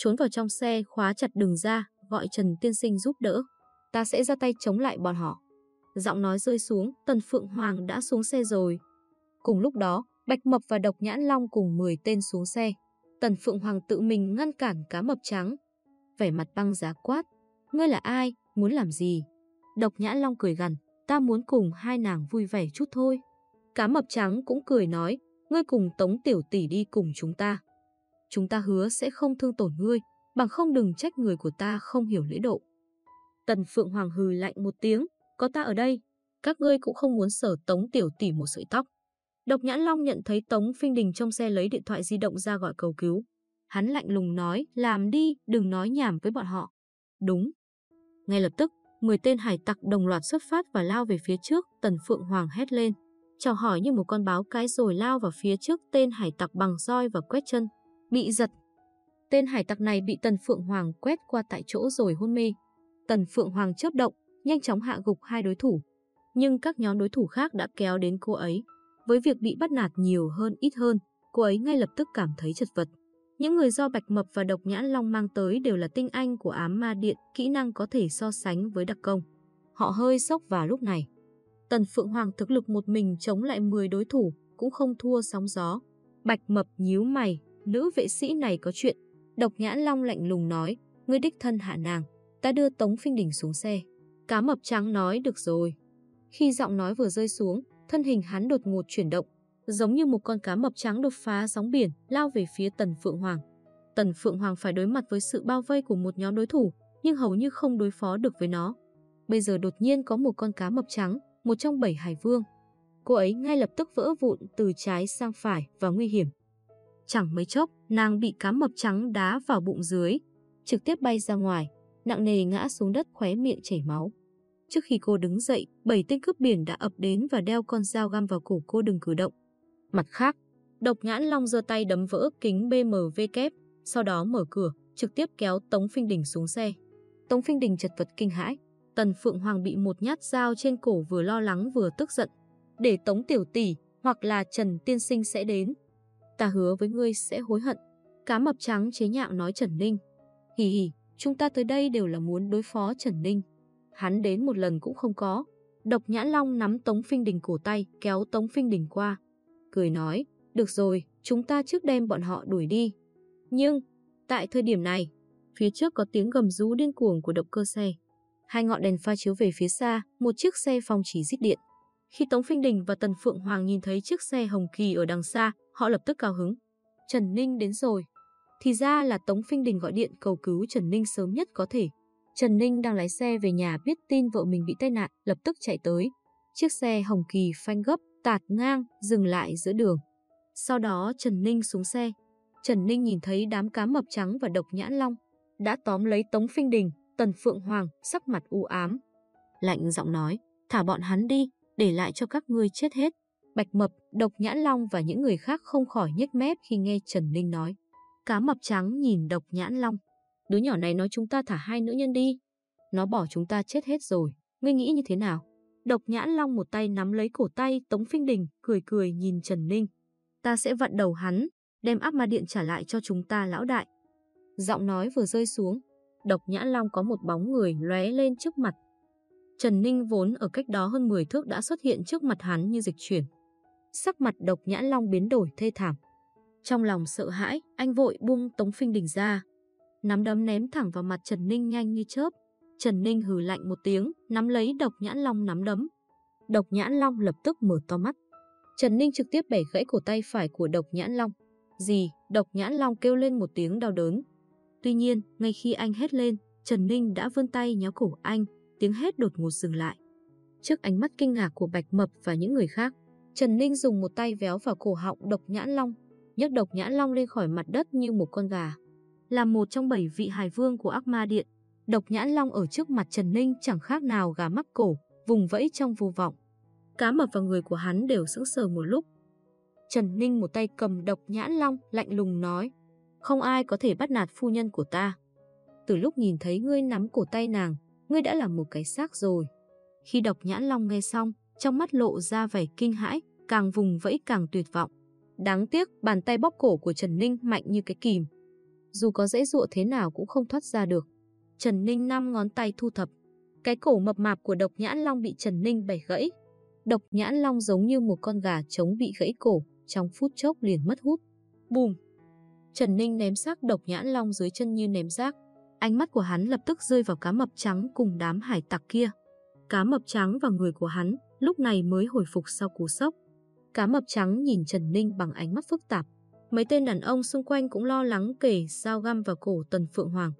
Trốn vào trong xe khóa chặt đường ra, gọi Trần Tiên Sinh giúp đỡ. Ta sẽ ra tay chống lại bọn họ. Giọng nói rơi xuống, Tần Phượng Hoàng đã xuống xe rồi. Cùng lúc đó, Bạch Mập và Độc Nhãn Long cùng 10 tên xuống xe. Tần Phượng Hoàng tự mình ngăn cản cá mập trắng. Vẻ mặt băng giá quát. Ngươi là ai? Muốn làm gì? Độc Nhãn Long cười gằn. Ta muốn cùng hai nàng vui vẻ chút thôi. Cá mập trắng cũng cười nói. Ngươi cùng Tống Tiểu Tỷ đi cùng chúng ta. Chúng ta hứa sẽ không thương tổn ngươi, bằng không đừng trách người của ta không hiểu lễ độ. Tần Phượng Hoàng hừ lạnh một tiếng, có ta ở đây, các ngươi cũng không muốn sở Tống Tiểu Tỷ một sợi tóc. Độc Nhãn Long nhận thấy Tống Phinh Đình trong xe lấy điện thoại di động ra gọi cầu cứu. Hắn lạnh lùng nói, làm đi, đừng nói nhảm với bọn họ. Đúng. Ngay lập tức, 10 tên hải tặc đồng loạt xuất phát và lao về phía trước, Tần Phượng Hoàng hét lên. Chào hỏi như một con báo cái rồi lao vào phía trước tên hải tặc bằng roi và quét chân. Bị giật. Tên hải tặc này bị Tần Phượng Hoàng quét qua tại chỗ rồi hôn mê. Tần Phượng Hoàng chớp động, nhanh chóng hạ gục hai đối thủ. Nhưng các nhóm đối thủ khác đã kéo đến cô ấy. Với việc bị bắt nạt nhiều hơn ít hơn, cô ấy ngay lập tức cảm thấy chật vật. Những người do Bạch Mập và Độc Nhãn Long mang tới đều là tinh anh của ám ma điện, kỹ năng có thể so sánh với đặc công. Họ hơi sốc vào lúc này. Tần Phượng Hoàng thực lực một mình chống lại 10 đối thủ, cũng không thua sóng gió. Bạch Mập nhíu mày, nữ vệ sĩ này có chuyện. Độc Nhãn Long lạnh lùng nói, ngươi đích thân hạ nàng. Ta đưa Tống Phinh Đình xuống xe. Cá mập trắng nói được rồi. Khi giọng nói vừa rơi xuống, thân hình hắn đột ngột chuyển động, giống như một con cá mập trắng đột phá sóng biển, lao về phía Tần Phượng Hoàng. Tần Phượng Hoàng phải đối mặt với sự bao vây của một nhóm đối thủ, nhưng hầu như không đối phó được với nó. Bây giờ đột nhiên có một con cá mập trắng, một trong bảy hải vương. Cô ấy ngay lập tức vỡ vụn từ trái sang phải và nguy hiểm. Chẳng mấy chốc, nàng bị cá mập trắng đá vào bụng dưới, trực tiếp bay ra ngoài, nặng nề ngã xuống đất khóe miệng chảy máu. Trước khi cô đứng dậy, bảy tên cướp biển đã ập đến và đeo con dao găm vào cổ cô đừng cử động. Mặt khác, độc nhãn long giơ tay đấm vỡ kính BMW kép, sau đó mở cửa, trực tiếp kéo Tống Phinh Đình xuống xe. Tống Phinh Đình chật vật kinh hãi. Tần Phượng Hoàng bị một nhát dao trên cổ vừa lo lắng vừa tức giận. Để Tống Tiểu Tỷ hoặc là Trần Tiên Sinh sẽ đến. Ta hứa với ngươi sẽ hối hận. Cá mập trắng chế nhạo nói Trần Ninh. Hì hì, chúng ta tới đây đều là muốn đối phó Trần Ninh. Hắn đến một lần cũng không có. Độc Nhãn Long nắm Tống Phinh Đình cổ tay, kéo Tống Phinh Đình qua. Cười nói, được rồi, chúng ta trước đem bọn họ đuổi đi. Nhưng, tại thời điểm này, phía trước có tiếng gầm rú điên cuồng của động cơ xe. Hai ngọn đèn pha chiếu về phía xa, một chiếc xe phong chỉ rít điện. Khi Tống Phinh Đình và Tần Phượng Hoàng nhìn thấy chiếc xe hồng kỳ ở đằng xa, họ lập tức cao hứng. Trần Ninh đến rồi. Thì ra là Tống Phinh Đình gọi điện cầu cứu Trần Ninh sớm nhất có thể. Trần Ninh đang lái xe về nhà biết tin vợ mình bị tai nạn, lập tức chạy tới. Chiếc xe hồng kỳ phanh gấp, tạt ngang, dừng lại giữa đường. Sau đó Trần Ninh xuống xe. Trần Ninh nhìn thấy đám cá mập trắng và độc nhãn long. Đã tóm lấy Tống Phinh Đình, Tần Phượng Hoàng, sắc mặt u ám. Lạnh giọng nói, thả bọn hắn đi, để lại cho các ngươi chết hết. Bạch Mập, Độc Nhãn Long và những người khác không khỏi nhếch mép khi nghe Trần Ninh nói. Cá mập trắng nhìn Độc Nhãn Long. Đứa nhỏ này nói chúng ta thả hai nữ nhân đi. Nó bỏ chúng ta chết hết rồi. Ngươi nghĩ như thế nào? Độc Nhãn Long một tay nắm lấy cổ tay Tống Phinh Đình, cười cười nhìn Trần Ninh. Ta sẽ vặn đầu hắn, đem áp ma điện trả lại cho chúng ta lão đại. Giọng nói vừa rơi xuống, Độc Nhãn Long có một bóng người lóe lên trước mặt. Trần Ninh vốn ở cách đó hơn 10 thước đã xuất hiện trước mặt hắn như dịch chuyển. Sắc mặt Độc Nhãn Long biến đổi thê thảm. Trong lòng sợ hãi, anh vội buông Tống Phinh Đình ra. Nắm đấm ném thẳng vào mặt Trần Ninh nhanh như chớp. Trần Ninh hừ lạnh một tiếng, nắm lấy Độc Nhãn Long nắm đấm. Độc Nhãn Long lập tức mở to mắt. Trần Ninh trực tiếp bẻ gãy cổ tay phải của Độc Nhãn Long. Gì? Độc Nhãn Long kêu lên một tiếng đau đớn. Tuy nhiên, ngay khi anh hét lên, Trần Ninh đã vươn tay nhéo cổ anh, tiếng hét đột ngột dừng lại. Trước ánh mắt kinh ngạc của Bạch Mập và những người khác, Trần Ninh dùng một tay véo vào cổ họng Độc Nhãn Long, nhấc Độc Nhãn Long lên khỏi mặt đất như một con gà. Là một trong bảy vị hài vương của ác ma điện, Độc Nhãn Long ở trước mặt Trần Ninh chẳng khác nào gà mắc cổ, vùng vẫy trong vô vọng. Cá mập và người của hắn đều sững sờ một lúc. Trần Ninh một tay cầm Độc Nhãn Long, lạnh lùng nói, không ai có thể bắt nạt phu nhân của ta. Từ lúc nhìn thấy ngươi nắm cổ tay nàng, ngươi đã là một cái xác rồi. Khi Độc Nhãn Long nghe xong, trong mắt lộ ra vẻ kinh hãi, càng vùng vẫy càng tuyệt vọng. Đáng tiếc, bàn tay bóp cổ của Trần Ninh mạnh như cái kìm. Dù có dễ dụa thế nào cũng không thoát ra được. Trần Ninh năm ngón tay thu thập. Cái cổ mập mạp của độc nhãn long bị Trần Ninh bẻ gãy. Độc nhãn long giống như một con gà trống bị gãy cổ, trong phút chốc liền mất hút. Bùm! Trần Ninh ném xác độc nhãn long dưới chân như ném rác. Ánh mắt của hắn lập tức rơi vào cá mập trắng cùng đám hải tặc kia. Cá mập trắng và người của hắn lúc này mới hồi phục sau cú sốc. Cá mập trắng nhìn Trần Ninh bằng ánh mắt phức tạp. Mấy tên đàn ông xung quanh cũng lo lắng kể dao găm vào cổ Tần Phượng Hoàng.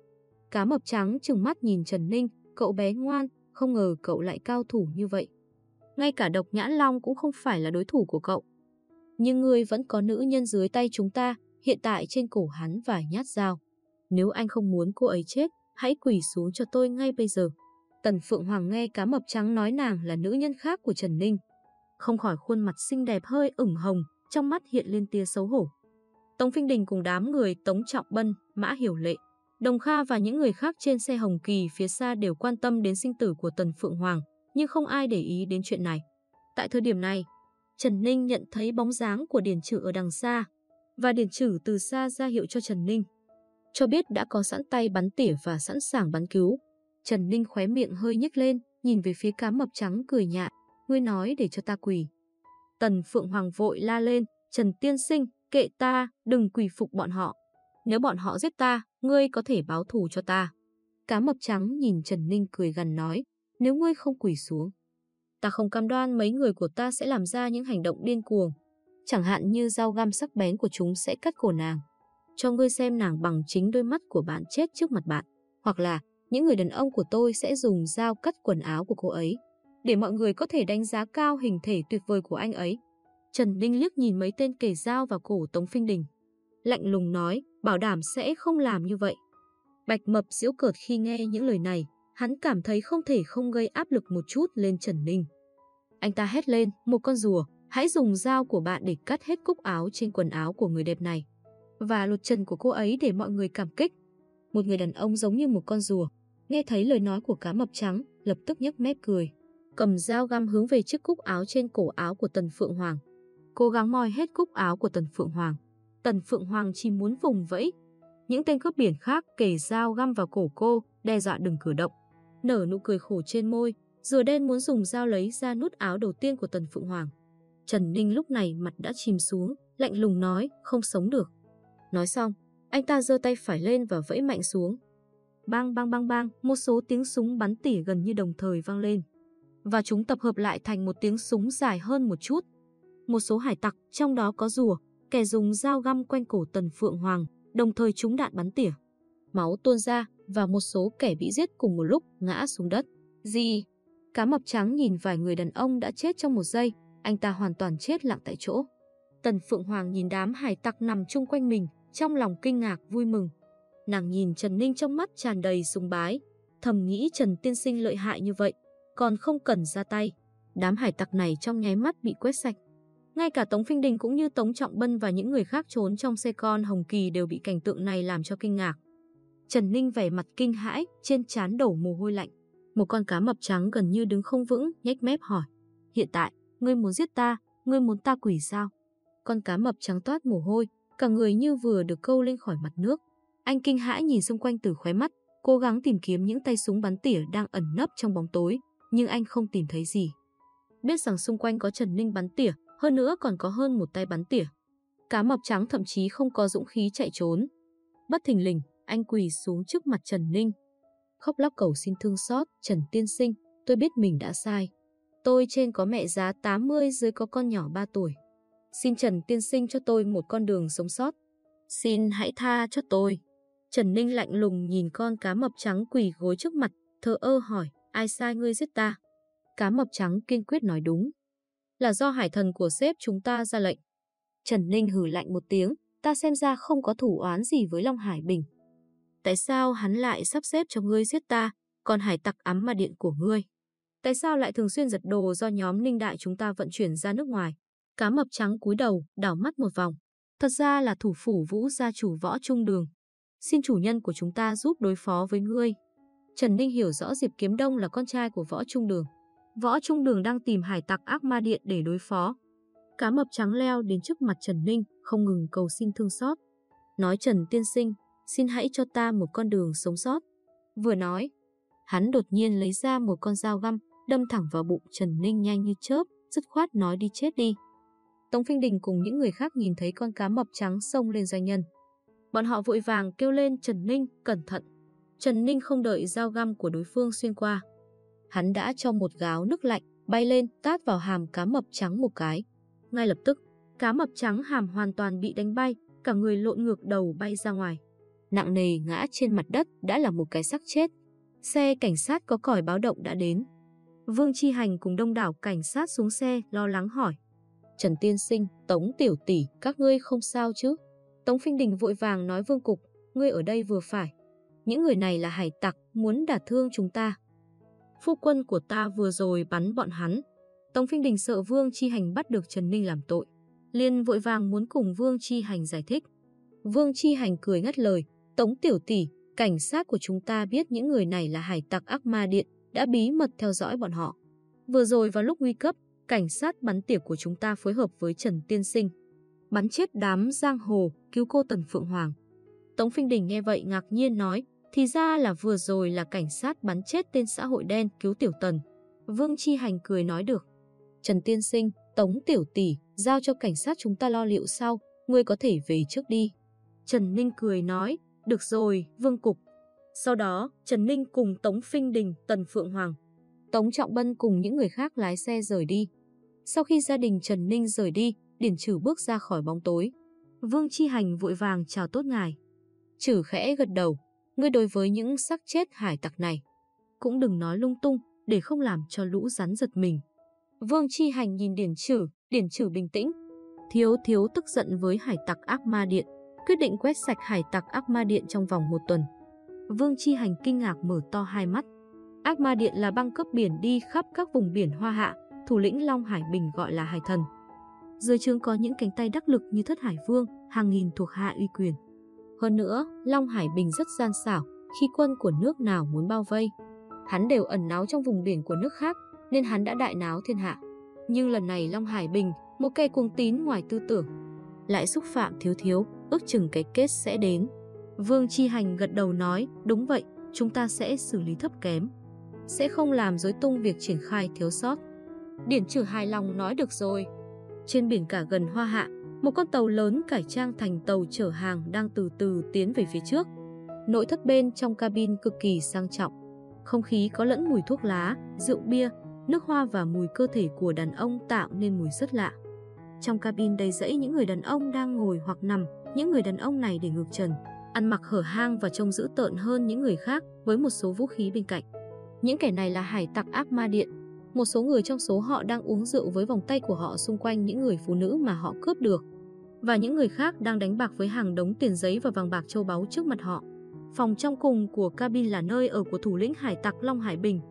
Cá mập trắng trừng mắt nhìn Trần Ninh, cậu bé ngoan, không ngờ cậu lại cao thủ như vậy. Ngay cả độc nhãn long cũng không phải là đối thủ của cậu. Nhưng ngươi vẫn có nữ nhân dưới tay chúng ta, hiện tại trên cổ hắn vài nhát dao. Nếu anh không muốn cô ấy chết, hãy quỳ xuống cho tôi ngay bây giờ. Tần Phượng Hoàng nghe cá mập trắng nói nàng là nữ nhân khác của Trần Ninh. Không khỏi khuôn mặt xinh đẹp hơi ửng hồng, trong mắt hiện lên tia xấu hổ. Tống Phinh Đình cùng đám người Tống Trọng Bân, Mã Hiểu Lệ, Đồng Kha và những người khác trên xe Hồng Kỳ phía xa đều quan tâm đến sinh tử của Tần Phượng Hoàng, nhưng không ai để ý đến chuyện này. Tại thời điểm này, Trần Ninh nhận thấy bóng dáng của Điền Trử ở đằng xa, và Điền Trử từ xa ra hiệu cho Trần Ninh. Cho biết đã có sẵn tay bắn tỉa và sẵn sàng bắn cứu. Trần Ninh khóe miệng hơi nhếch lên, nhìn về phía cá mập trắng cười nhạt, ngươi nói để cho ta quỳ. Tần Phượng Hoàng vội la lên, Trần Tiên Sinh, kệ ta, đừng quỳ phục bọn họ. Nếu bọn họ giết ta, ngươi có thể báo thù cho ta. Cá mập trắng nhìn Trần Ninh cười gần nói, nếu ngươi không quỳ xuống. Ta không cam đoan mấy người của ta sẽ làm ra những hành động điên cuồng. Chẳng hạn như dao găm sắc bén của chúng sẽ cắt cổ nàng. Cho ngươi xem nàng bằng chính đôi mắt của bạn chết trước mặt bạn. Hoặc là những người đàn ông của tôi sẽ dùng dao cắt quần áo của cô ấy. Để mọi người có thể đánh giá cao hình thể tuyệt vời của anh ấy. Trần Ninh liếc nhìn mấy tên kề dao vào cổ Tống Phinh Đình. Lạnh lùng nói, bảo đảm sẽ không làm như vậy. Bạch Mập giễu cợt khi nghe những lời này, hắn cảm thấy không thể không gây áp lực một chút lên Trần Ninh. Anh ta hét lên, một con rùa, hãy dùng dao của bạn để cắt hết cúc áo trên quần áo của người đẹp này. Và lột chân của cô ấy để mọi người cảm kích. Một người đàn ông giống như một con rùa, nghe thấy lời nói của cá mập trắng, lập tức nhếch mép cười. Cầm dao găm hướng về chiếc cúc áo trên cổ áo của Tần Phượng Hoàng. Cố gắng moi hết cúc áo của Tần Phượng Hoàng. Tần Phượng Hoàng chỉ muốn vùng vẫy. Những tên cướp biển khác kề dao găm vào cổ cô, đe dọa đừng cử động. Nở nụ cười khổ trên môi, rùa đen muốn dùng dao lấy ra nút áo đầu tiên của Tần Phượng Hoàng. Trần Ninh lúc này mặt đã chìm xuống, lạnh lùng nói, không sống được. Nói xong, anh ta giơ tay phải lên và vẫy mạnh xuống. Bang bang bang bang, một số tiếng súng bắn tỉa gần như đồng thời vang lên. Và chúng tập hợp lại thành một tiếng súng dài hơn một chút. Một số hải tặc, trong đó có rùa, kẻ dùng dao găm quanh cổ Tần Phượng Hoàng, đồng thời trúng đạn bắn tỉa. Máu tuôn ra và một số kẻ bị giết cùng một lúc ngã xuống đất. Gì? Cá mập trắng nhìn vài người đàn ông đã chết trong một giây, anh ta hoàn toàn chết lặng tại chỗ. Tần Phượng Hoàng nhìn đám hải tặc nằm chung quanh mình, trong lòng kinh ngạc vui mừng. Nàng nhìn Trần Ninh trong mắt tràn đầy sùng bái, thầm nghĩ Trần Tiên Sinh lợi hại như vậy, còn không cần ra tay. Đám hải tặc này trong nháy mắt bị quét sạch. Ngay cả Tống Phinh Đình cũng như Tống Trọng Bân và những người khác trốn trong xe con Hồng Kỳ đều bị cảnh tượng này làm cho kinh ngạc. Trần Ninh vẻ mặt kinh hãi, trên trán đổ mồ hôi lạnh. Một con cá mập trắng gần như đứng không vững, nhếch mép hỏi. Hiện tại, ngươi muốn giết ta, ngươi muốn ta quỷ sao? Con cá mập trắng toát mồ hôi, cả người như vừa được câu lên khỏi mặt nước. Anh kinh hãi nhìn xung quanh từ khóe mắt, cố gắng tìm kiếm những tay súng bắn tỉa đang ẩn nấp trong bóng tối, nhưng anh không tìm thấy gì. Biết rằng xung quanh có Trần Ninh bắn tỉa, hơn nữa còn có hơn một tay bắn tỉa. Cá mập trắng thậm chí không có dũng khí chạy trốn. Bất thình lình, anh quỳ xuống trước mặt Trần Ninh. Khóc lóc cầu xin thương xót, Trần Tiên Sinh, tôi biết mình đã sai. Tôi trên có mẹ giá 80 dưới có con nhỏ 3 tuổi. Xin Trần Tiên Sinh cho tôi một con đường sống sót. Xin hãy tha cho tôi. Trần Ninh lạnh lùng nhìn con cá mập trắng quỳ gối trước mặt, thờ ơ hỏi, ai sai ngươi giết ta? Cá mập trắng kiên quyết nói đúng. Là do hải thần của sếp chúng ta ra lệnh. Trần Ninh hử lạnh một tiếng, ta xem ra không có thủ oán gì với Long Hải Bình. Tại sao hắn lại sắp xếp cho ngươi giết ta, còn hải tặc ám mà điện của ngươi? Tại sao lại thường xuyên giật đồ do nhóm Ninh Đại chúng ta vận chuyển ra nước ngoài? Cá mập trắng cúi đầu, đảo mắt một vòng. Thật ra là thủ phủ vũ gia chủ võ trung đường. Xin chủ nhân của chúng ta giúp đối phó với ngươi. Trần Ninh hiểu rõ Diệp Kiếm Đông là con trai của võ trung đường. Võ trung đường đang tìm hải tặc ác ma điện để đối phó. Cá mập trắng leo đến trước mặt Trần Ninh, không ngừng cầu xin thương xót. Nói Trần Tiên Sinh, xin hãy cho ta một con đường sống sót. Vừa nói, hắn đột nhiên lấy ra một con dao găm, đâm thẳng vào bụng Trần Ninh nhanh như chớp, dứt khoát nói đi chết đi. Tống Phinh Đình cùng những người khác nhìn thấy con cá mập trắng xông lên doanh nhân. Bọn họ vội vàng kêu lên Trần Ninh, cẩn thận. Trần Ninh không đợi dao găm của đối phương xuyên qua. Hắn đã cho một gáo nước lạnh, bay lên, tát vào hàm cá mập trắng một cái. Ngay lập tức, cá mập trắng hàm hoàn toàn bị đánh bay, cả người lộn ngược đầu bay ra ngoài. Nặng nề ngã trên mặt đất đã là một cái xác chết. Xe cảnh sát có còi báo động đã đến. Vương Chi Hành cùng đông đảo cảnh sát xuống xe lo lắng hỏi. Trần Tiên Sinh, Tống Tiểu Tỷ, các ngươi không sao chứ? Tống Phinh Đình vội vàng nói Vương Cục, ngươi ở đây vừa phải. Những người này là hải tặc, muốn đả thương chúng ta. Phu quân của ta vừa rồi bắn bọn hắn. Tống Phinh Đình sợ Vương Chi Hành bắt được Trần Ninh làm tội. Liên vội vàng muốn cùng Vương Chi Hành giải thích. Vương Chi Hành cười ngắt lời, Tống Tiểu Tỷ, cảnh sát của chúng ta biết những người này là hải tặc ác ma điện, đã bí mật theo dõi bọn họ. Vừa rồi vào lúc nguy cấp, cảnh sát bắn tỉa của chúng ta phối hợp với Trần Tiên Sinh. Bắn chết đám giang hồ, cứu cô Tần Phượng Hoàng. Tống Phinh Đình nghe vậy ngạc nhiên nói, thì ra là vừa rồi là cảnh sát bắn chết tên xã hội đen cứu Tiểu Tần. Vương Chi Hành cười nói được. Trần Tiên Sinh, Tống Tiểu Tỷ, giao cho cảnh sát chúng ta lo liệu sau, ngươi có thể về trước đi. Trần Ninh cười nói, được rồi, Vương Cục. Sau đó, Trần Ninh cùng Tống Phinh Đình, Tần Phượng Hoàng, Tống Trọng Bân cùng những người khác lái xe rời đi. Sau khi gia đình Trần Ninh rời đi, Điển Trử bước ra khỏi bóng tối. Vương Chi Hành vội vàng chào tốt ngài. Trử khẽ gật đầu, ngươi đối với những xác chết hải tặc này. Cũng đừng nói lung tung, để không làm cho lũ rắn giật mình. Vương Chi Hành nhìn Điển Trử, Điển Trử bình tĩnh. Thiếu thiếu tức giận với hải tặc ác ma điện, quyết định quét sạch hải tặc ác ma điện trong vòng một tuần. Vương Chi Hành kinh ngạc mở to hai mắt. Ác ma điện là băng cấp biển đi khắp các vùng biển Hoa Hạ, thủ lĩnh Long Hải Bình gọi là Hải Thần. Dưới trướng có những cánh tay đắc lực như Thất Hải Vương, hàng nghìn thuộc hạ uy quyền. Hơn nữa, Long Hải Bình rất gian xảo, khi quân của nước nào muốn bao vây, hắn đều ẩn náu trong vùng biển của nước khác, nên hắn đã đại náo thiên hạ. Nhưng lần này Long Hải Bình, một kẻ cuồng tín ngoài tư tưởng, lại xúc phạm thiếu thiếu, ước chừng cái kết sẽ đến. Vương Chi Hành gật đầu nói, đúng vậy, chúng ta sẽ xử lý thấp kém sẽ không làm dối tung việc triển khai thiếu sót. Điển trừ hài lòng nói được rồi. Trên biển cả gần Hoa Hạ, một con tàu lớn cải trang thành tàu chở hàng đang từ từ tiến về phía trước. Nội thất bên trong cabin cực kỳ sang trọng. Không khí có lẫn mùi thuốc lá, rượu bia, nước hoa và mùi cơ thể của đàn ông tạo nên mùi rất lạ. Trong cabin đầy rẫy những người đàn ông đang ngồi hoặc nằm, những người đàn ông này để ngược trần, ăn mặc hở hang và trông dữ tợn hơn những người khác với một số vũ khí bên cạnh. Những kẻ này là hải tặc ác ma điện. Một số người trong số họ đang uống rượu với vòng tay của họ xung quanh những người phụ nữ mà họ cướp được. Và những người khác đang đánh bạc với hàng đống tiền giấy và vàng bạc châu báu trước mặt họ. Phòng trong cùng của cabin là nơi ở của thủ lĩnh hải tặc Long Hải Bình.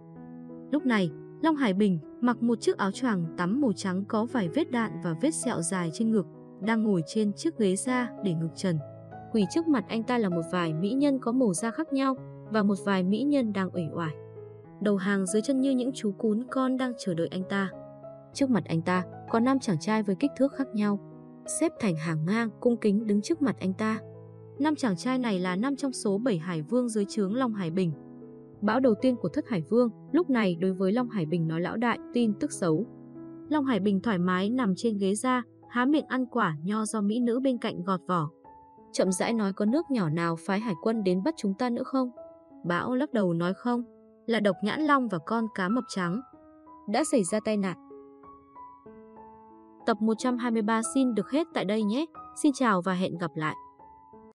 Lúc này, Long Hải Bình mặc một chiếc áo choàng tắm màu trắng có vài vết đạn và vết sẹo dài trên ngực, đang ngồi trên chiếc ghế da để ngực trần. Quỳ trước mặt anh ta là một vài mỹ nhân có màu da khác nhau và một vài mỹ nhân đang ủy oải đầu hàng dưới chân như những chú cún con đang chờ đợi anh ta. Trước mặt anh ta có năm chàng trai với kích thước khác nhau, xếp thành hàng ngang cung kính đứng trước mặt anh ta. Năm chàng trai này là năm trong số 7 hải vương dưới trướng Long Hải Bình. Bão đầu tiên của thất hải vương, lúc này đối với Long Hải Bình nói lão đại, tin tức xấu. Long Hải Bình thoải mái nằm trên ghế ra, há miệng ăn quả nho do mỹ nữ bên cạnh gọt vỏ. Chậm rãi nói có nước nhỏ nào phái hải quân đến bắt chúng ta nữa không? Bão lắc đầu nói không, là độc nhãn long và con cá mập trắng. Đã xảy ra tai nạn. Tập 123 xin được hết tại đây nhé. Xin chào và hẹn gặp lại.